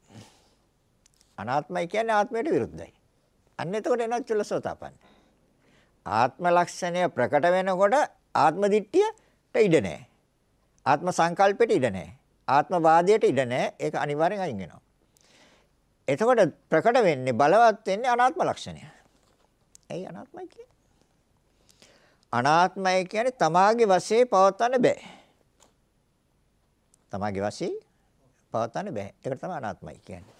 අනාත්මයි කියන්නේ ආත්මයට විරුද්ධයි. අන්න එතකොට එනවා චුල්ලසෝතාපන්න. ආත්ම ලක්ෂණය ප්‍රකට වෙනකොට ආත්ම දිට්ඨියට ඉඩ නැහැ. ආත්ම සංකල්පෙට ඉඩ නැහැ. ආත්මවාදයට ඉඩ නැහැ. ඒක අනිවාර්යෙන් අයින් වෙනවා. එතකොට ප්‍රකට වෙන්නේ බලවත් වෙන්නේ අනාත්ම ලක්ෂණය. ඇයි අනාත්මයි කියන්නේ? අනාත්මයි කියන්නේ තමාගේ වශයේ පවත්වන්න බෑ. තමාගේ වශයේ පවත්වන්න බෑ. ඒකට තමයි අනාත්මයි කියන්නේ.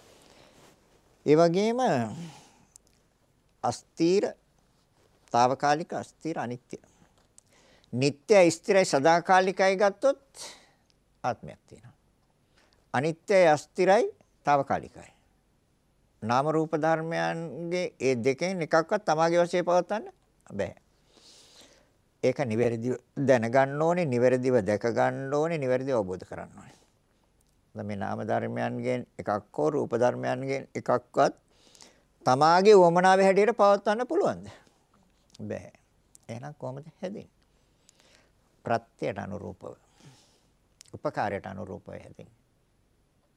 ඒ වගේම අස්තීර తాවකාලික අස්තීර අනිත්‍ය. නිට්ටය ස්ථිරයි සදාකාලිකයි ගත්තොත් ආත්මයක් තියෙනවා. අනිත්‍යයි අස්තිරයි తాවකාලිකයි. නාම රූප ධර්මයන්ගේ ඒ දෙකෙන් එකක්වත් තමාගේ වශයෙන් පවත්වන්න බෑ. ඒක නිවැරදිව දැනගන්න ඕනේ, නිවැරදිව දැක ගන්න ඕනේ, නිවැරදිව අවබෝධ කරගන්න ඕනේ. දැන් මේ නාම ධර්මයන්ගෙන් එකක් හෝ රූප ධර්මයන්ගෙන් එකක්වත් තමාගේ වමනාවේ හැටියට පවත්වන්න පුළුවන්ද? බෑ. එහෙනම් කොහොමද හැදෙන්නේ? ප්‍රත්‍යයට අනුරූපව. උපකාරයට අනුරූපව හැදෙන්නේ.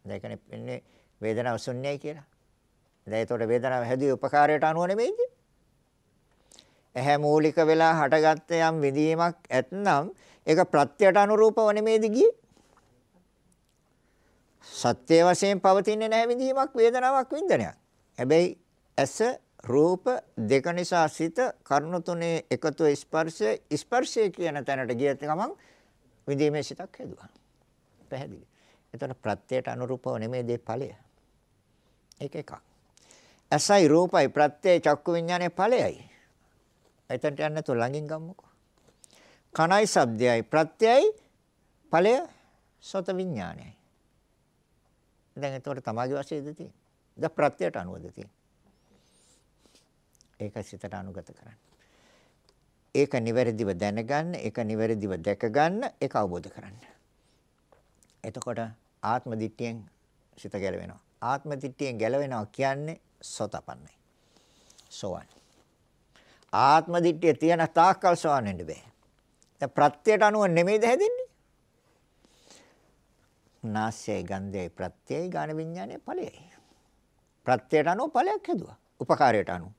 දැන් කියන්නේ වේදනාව ශුන්‍යයි කියලා. දැන් ඒතකොට වේදනාව හැදුවේ උපකාරයට අනුව නෙමෙයිද? ඇහැ මූලික වෙලා හටගත්ත යම් විදීමක් ඇතනම් ඒක ප්‍රත්‍යයට අනුරූපව නෙමෙයිද ගියේ? සත්‍ය වශයෙන් පවතින්නේ නැහැ විදීමක් වේදනාවක් වින්දනයක්. හැබැයි ඇස රූප දෙක නිසා සිත කර්ණ තුනේ එකතු ස්පර්ශය ස්පර්ශය කියන තැනට ගිය ගමන් විදීමේ සිතක් හැදුවා. පැහැදිලි. එතකොට ප්‍රත්‍යයට අනුරූපව නෙමෙයි දේ ඵලය. ඒක එකක්. ඇසයි රූපයි ප්‍රත්‍යය චක්කු විඥානයේ ඵලයයි. එතනට යන්න නැතුව ළඟින් ගමුකෝ. කනයි ශබ්දයයි ප්‍රත්‍යයයි ඵලය සෝත විඥානයයි. දැන් එතකොට තමාගේ වශයෙන්ද තියෙන්නේ. ද ප්‍රත්‍යයට අනුවද තියෙන්නේ. ඒක සිතට අනුගත කරන්න. ඒක නිවැරදිව දැනගන්න, ඒක නිවැරදිව දැක ගන්න, ඒක අවබෝධ කරගන්න. එතකොට ආත්ම දිට්ඨියෙන් සිත ගැලවෙනවා. ආත්ම දිට්ඨියෙන් ගැලවෙනවා කියන්නේ සෝතපන්නයි. සෝවන්. ආත්ම දිට්ඨිය තියෙන තාක්කල් සෝවන් වෙන්න බෑ. දැන් ප්‍රත්‍යයට අනුව නෙමෙයිද හැදෙන්නේ? නාසයයි ගන්ධයයි ප්‍රත්‍යයයි ගාන විඥානයයි ඵලයයි. ප්‍රත්‍යයට අනුව ඵලයක් හැදුවා. උපකාරයට අනුව.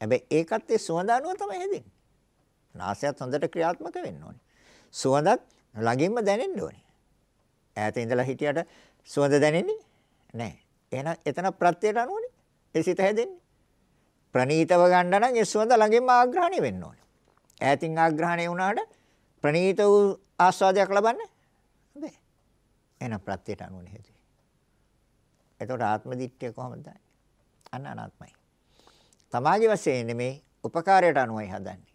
හැබැයි ඒකත් ඒ සුවඳ අනුව තමයි හැදෙන්නේ. නාසයත් හොඳට ක්‍රියාත්මක වෙන්න ඕනේ. සුවඳත් ළඟින්ම දැනෙන්න ඕනේ. ඈත ඉඳලා හිටියට සුවඳ දැනෙන්නේ නැහැ. එහෙනම් එතන ප්‍රත්‍යයට අනුවනේ ඒ සිත හැදෙන්නේ. ප්‍රනීතව ගන්න නම් ඒ සුවඳ ළඟින්ම ආග්‍රහණය වෙන්න ඕනේ. ඈතින් ආග්‍රහණය වුණාට ප්‍රනීත වූ ආස්වාදයක් ලබන්න බෑ. එහෙනම් ප්‍රත්‍යයට අනුවනේ හැදුවේ. එතකොට ආත්ම දිට්ඨිය කොහොමද? අන්න අනාත්මයි. තමාගේ වශයෙන් නෙමේ උපකාරයට අනුවයි හදන්නේ.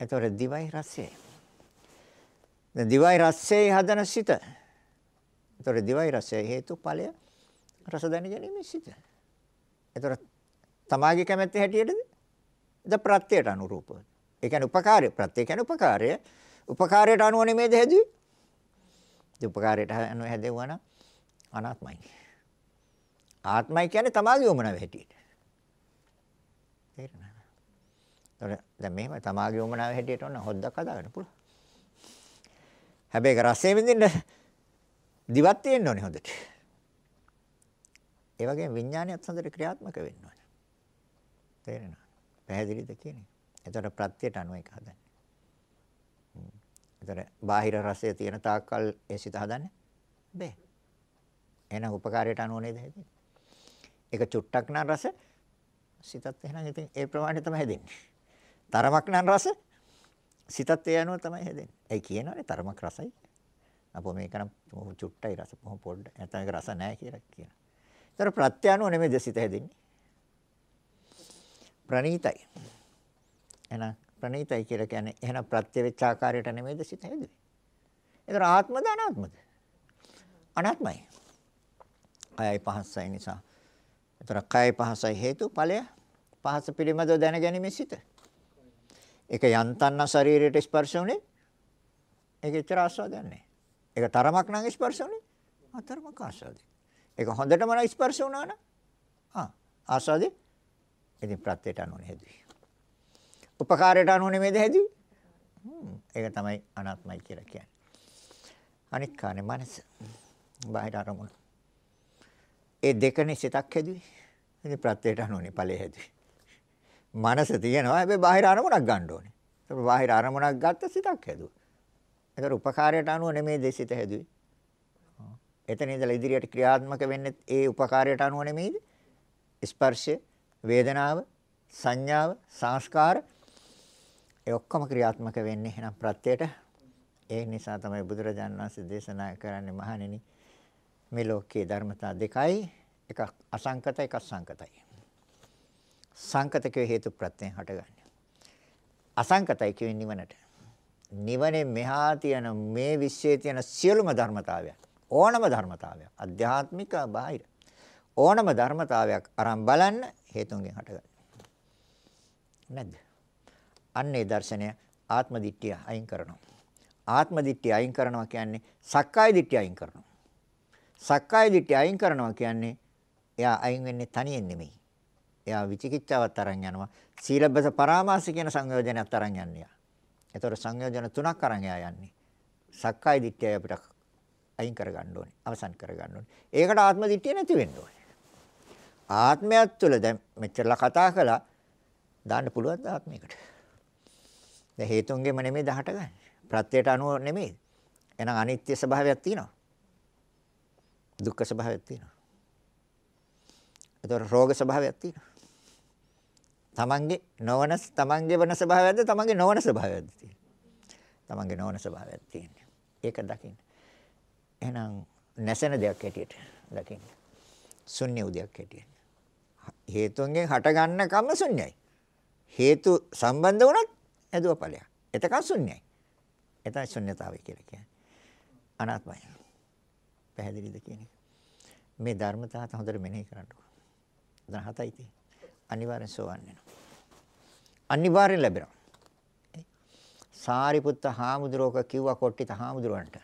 එතකොට දිවයි රසයයි. දැන් දිවයි රසයයි හදන සිත. එතකොට දිවයි රසයයි හේතු ඵලය රස දැන ගැනීම සිත. එතකොට තමාගේ කැමැත්ත හැටියටද? ද ප්‍රත්‍යයට අනුරූපව. ඒ කියන්නේ උපකාරය ප්‍රත්‍ය කියන්නේ උපකාරය. උපකාරයට අනුව නෙමෙයිද හැදුවේ? උපකාරයට අනුව හැදෙවුවා නම් අනාත්මයි. ආත්මයි කියන්නේ තමාගේ උමනාව හැටියට. තේරෙනවද? එතකොට දැන් මෙහෙම තමාගේ උමනාව හැටියට ඔන්න හොද්දක් හදාගන්න පුළුවන්. හැබැයි ඒක රසයෙන් විඳින්න දිවක් තියෙන්න ඕනේ හොඳට. ඒ වගේම විඥානයත් හොඳට ක්‍රියාත්මක වෙන්න ඕනේ. තේරෙනවද? පැහැදිලිද කියන්නේ? එතකොට ප්‍රත්‍යයට අනුව එක හදන්නේ. එතකොට බාහිර රසය තියෙන තාක්කල් ඒ සිත හදන්නේ බෑ. එහෙනම් උපකාරයට අනුව නේද හැදෙන්නේ? ඒක චුට්ටක් නම් රස සිතත් එහෙනම් ඉතින් ඒ ප්‍රමාණය තමයි හැදෙන්නේ. තරමක් නම් රස සිතත් ඒ අනුව තමයි හැදෙන්නේ. ඒ කියනවානේ තරමක් රසයි. අපෝ මේක නම් චුට්ටයි රස කොහොම පොඩ්ඩ. නැත්නම් ඒක රස නැහැ කියලා කියනවා. ඒතර ප්‍රත්‍ය අනුව නෙමෙයි සිත හැදෙන්නේ. ප්‍රණීතයි. එහෙනම් ප්‍රණීතයි කියලා කියන්නේ එහෙනම් ප්‍රත්‍ය වෙච්ච ආකාරයට නෙමෙයිද සිත හැදුවේ. ඒතර ආත්මද අනාත්මද? අනාත්මයි. කයයි පහසයි නිසා. ඒතර කයයි පහසයි හේතු ඵලය පහස පිළිමදව දැනගැනීමේ සිත. ඒක යන්තන්න ශරීරයට ස්පර්ශ වුනේ ඒක එච්චර ආස්වාදයක් නැහැ. ඒක තරමක් නම් ස්පර්ශ වුනේ අතරමක ආස්වාදයක්. ඒක හොඳටම නම් ස්පර්ශ වුණා නම් ආ ආස්වාදේ ඉතින් ප්‍රත්‍යයට අනුව නෙදුවේ. උපකාරයට අනුව නෙමෙයිද හැදුවේ? ඒක තමයි අනාත්මයි කියලා කියන්නේ. අනික් කානේ මනස. බාහිර අරමුණ. ඒ දෙකනේ සිතක් හැදුවේ. ඉතින් ප්‍රත්‍යයට අනුවනේ ඵලය හැදුවේ. මනස තියෙනවා හැබැයි බාහිර අරමුණක් ගන්න ඕනේ. ඒක බාහිර අරමුණක් ගත්ත සිතක් හැදුවා. ඒතර උපකාරයට අනුව නෙමෙයි දෙසිත හැදුවේ. එතන ඉඳලා ඉදිරියට ක්‍රියාත්මක වෙන්නේ ඒ උපකාරයට අනුව නෙමෙයිද? ස්පර්ශය, වේදනාව, සංඥාව, සංස්කාර ඒ ඔක්කොම ක්‍රියාත්මක වෙන්නේ එහෙනම් ප්‍රත්‍යයට. ඒ නිසා තමයි බුදුරජාණන් වහන්සේ දේශනා කරන්නේ මහණෙනි මේ ලෝකයේ ධර්මතා දෙකයි එකක් අසංකත එකක් සංකතයි. සංකතකේ හේතු ප්‍රත්‍යයෙන් හටගන්නේ. අසංකතයි කියන්නේ නිවනට. නිවනේ මෙහා තියෙන මේ විශ්වයේ තියෙන සියලුම ධර්මතාවයන් ඕනම ධර්මතාවයක් අධ්‍යාත්මික බාහිර ඕනම ධර්මතාවයක් අරන් බලන්න හේතුන්ගෙන් හටගන්නේ. නැද්ද? අන්නේ දර්ශනය ආත්ම දිට්ඨිය අයින් කරනවා. ආත්ම දිට්ඨිය අයින් කරනවා කියන්නේ සක්කාය දිට්ඨිය අයින් කරනවා. සක්කාය දිට්ඨිය අයින් කරනවා කියන්නේ එයා අයින් වෙන්නේ තනියෙන් නෙමෙයි. එයා විචිකිච්ඡාවත් අරන් යනවා. සීලබ්බත පරාමාස කියන සංයෝජනයත් අරන් යන්නේ. එතකොට සංයෝජන තුනක් අරන් එයා යන්නේ. සක්කාය දිට්ඨිය අපිට අයින් කරගන්න ඕනේ. අවසන් කරගන්න ඕනේ. ඒකට ආත්ම දිට්ඨිය නැති වෙන්න ඕනේ. ආත්මයක් තුළ දැන් මෙච්චරලා කතා කළා දාන්න පුළුවන් ආත්මයකට. දැන් හේතුන්ගෙම නෙමෙයි 18 ගන්න. ප්‍රත්‍යයට අනුව නෙමෙයි. එහෙනම් අනිත්‍ය ස්වභාවයක් තියෙනවා. දුක්ඛ ස්වභාවයක් තියෙනවා. ඒතර රෝග ස්වභාවයක් තියෙනවා. තමන්ගේ නොවන තමන්ගේ වන ස්වභාවයක්ද තමන්ගේ නොවන ස්වභාවයක්ද තියෙන්නේ. තමන්ගේ නොවන ස්වභාවයක් තියෙන්නේ. ඒක දකින්න. එහෙනම් නැසෙන දෙයක් හැටියට දකින්න. ශුන්‍ය උදයක් හැටියට. හේතුන්ගෙන් හටගන්න කම ශුන්‍යයි. හේතු සම්බන්ධ වුණත් ඇදුව ඵලයක්. එතකන් ශුන්‍යයි. එතන ශුන්‍යතාවය කියලා කියන්නේ. අනාත්මයි. පැහැදිලිද කියන්නේ? මේ ධර්මතාවත හොඳට මෙනෙහි කරන්න ඕන. දැන් හතයි තියෙන්නේ. අනිවාර්යෙන් සෝවන් වෙනවා. අනිවාර්යෙන් ලැබෙනවා. සාරිපුත්ත හාමුදුරුවෝ කිව්වා කොට්ටිත හාමුදුරුවන්ට.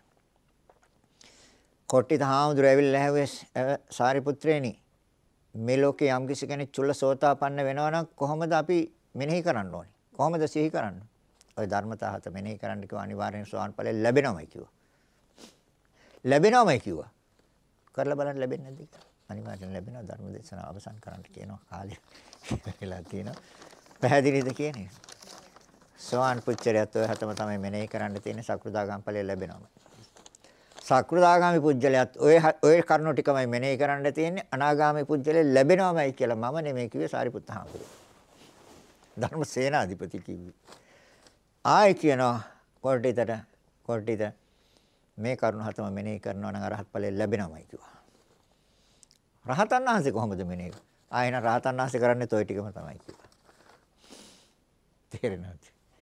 කොට්ටිත හාමුදුරුවෝ ඇවිල්ලා ඇහුවේ සාරිපුත්‍රේනි මේ ලෝකේ යම් කිසි කෙනෙක් චුල්ල සෝතාපන්න වෙනවා නම් කොහොමද අපි මෙනෙහි කරන්න ඕනේ? කොහොමද සිහි කරන්නේ? ওই ධර්මතා හත මෙනෙහි කරන්න කිව්ව අනිවාර්යෙන් සෝවාන් ඵලය ලැබෙනවමයි කිව්වා. ලැබෙනවමයි කිව්වා. කරලා බලන්න ලැබෙන්නේ නැද්ද කියලා. අනිවාර්යෙන් ලැබෙනවා ධර්ම දේශනාව අවසන් කරන්න කියනවා කාලය වෙලා තියෙනවා. පැහැදිලිද කියන්නේ? සෝවාන් පුච්චරයත් ඔය හතම තමයි මෙනෙහි කරන්න තියෙන්නේ සකෘදාගාම ඵලය ලැබෙනවා. සකෘදාගාමි පුජ්‍යලයත් ඔය ඔය කරුණු ටිකමයි මෙනෙහි කරන්න තියෙන්නේ අනාගාමි පුජ්‍යලෙ ලැබෙනවමයි කියලා මම නෙමෙයි කිව්වේ සාරිපුත්ත හාමුදුරුවෝ. ධර්ම සේනාධිපති කිව්වේ. ආයි කියනවා කොට්ටිතට කොට්ටිත මේ කරුණ හතම මෙනෙහි කරනවා නම් අරහත් ඵලය ලැබෙනවමයි කිව්වා. රහතන් වහන්සේ කොහොමද මෙනෙහි? ආයෙන රහතන් වහන්සේ කරන්නේ toy ටිකම තමයි කිව්වා. තේරෙනවද?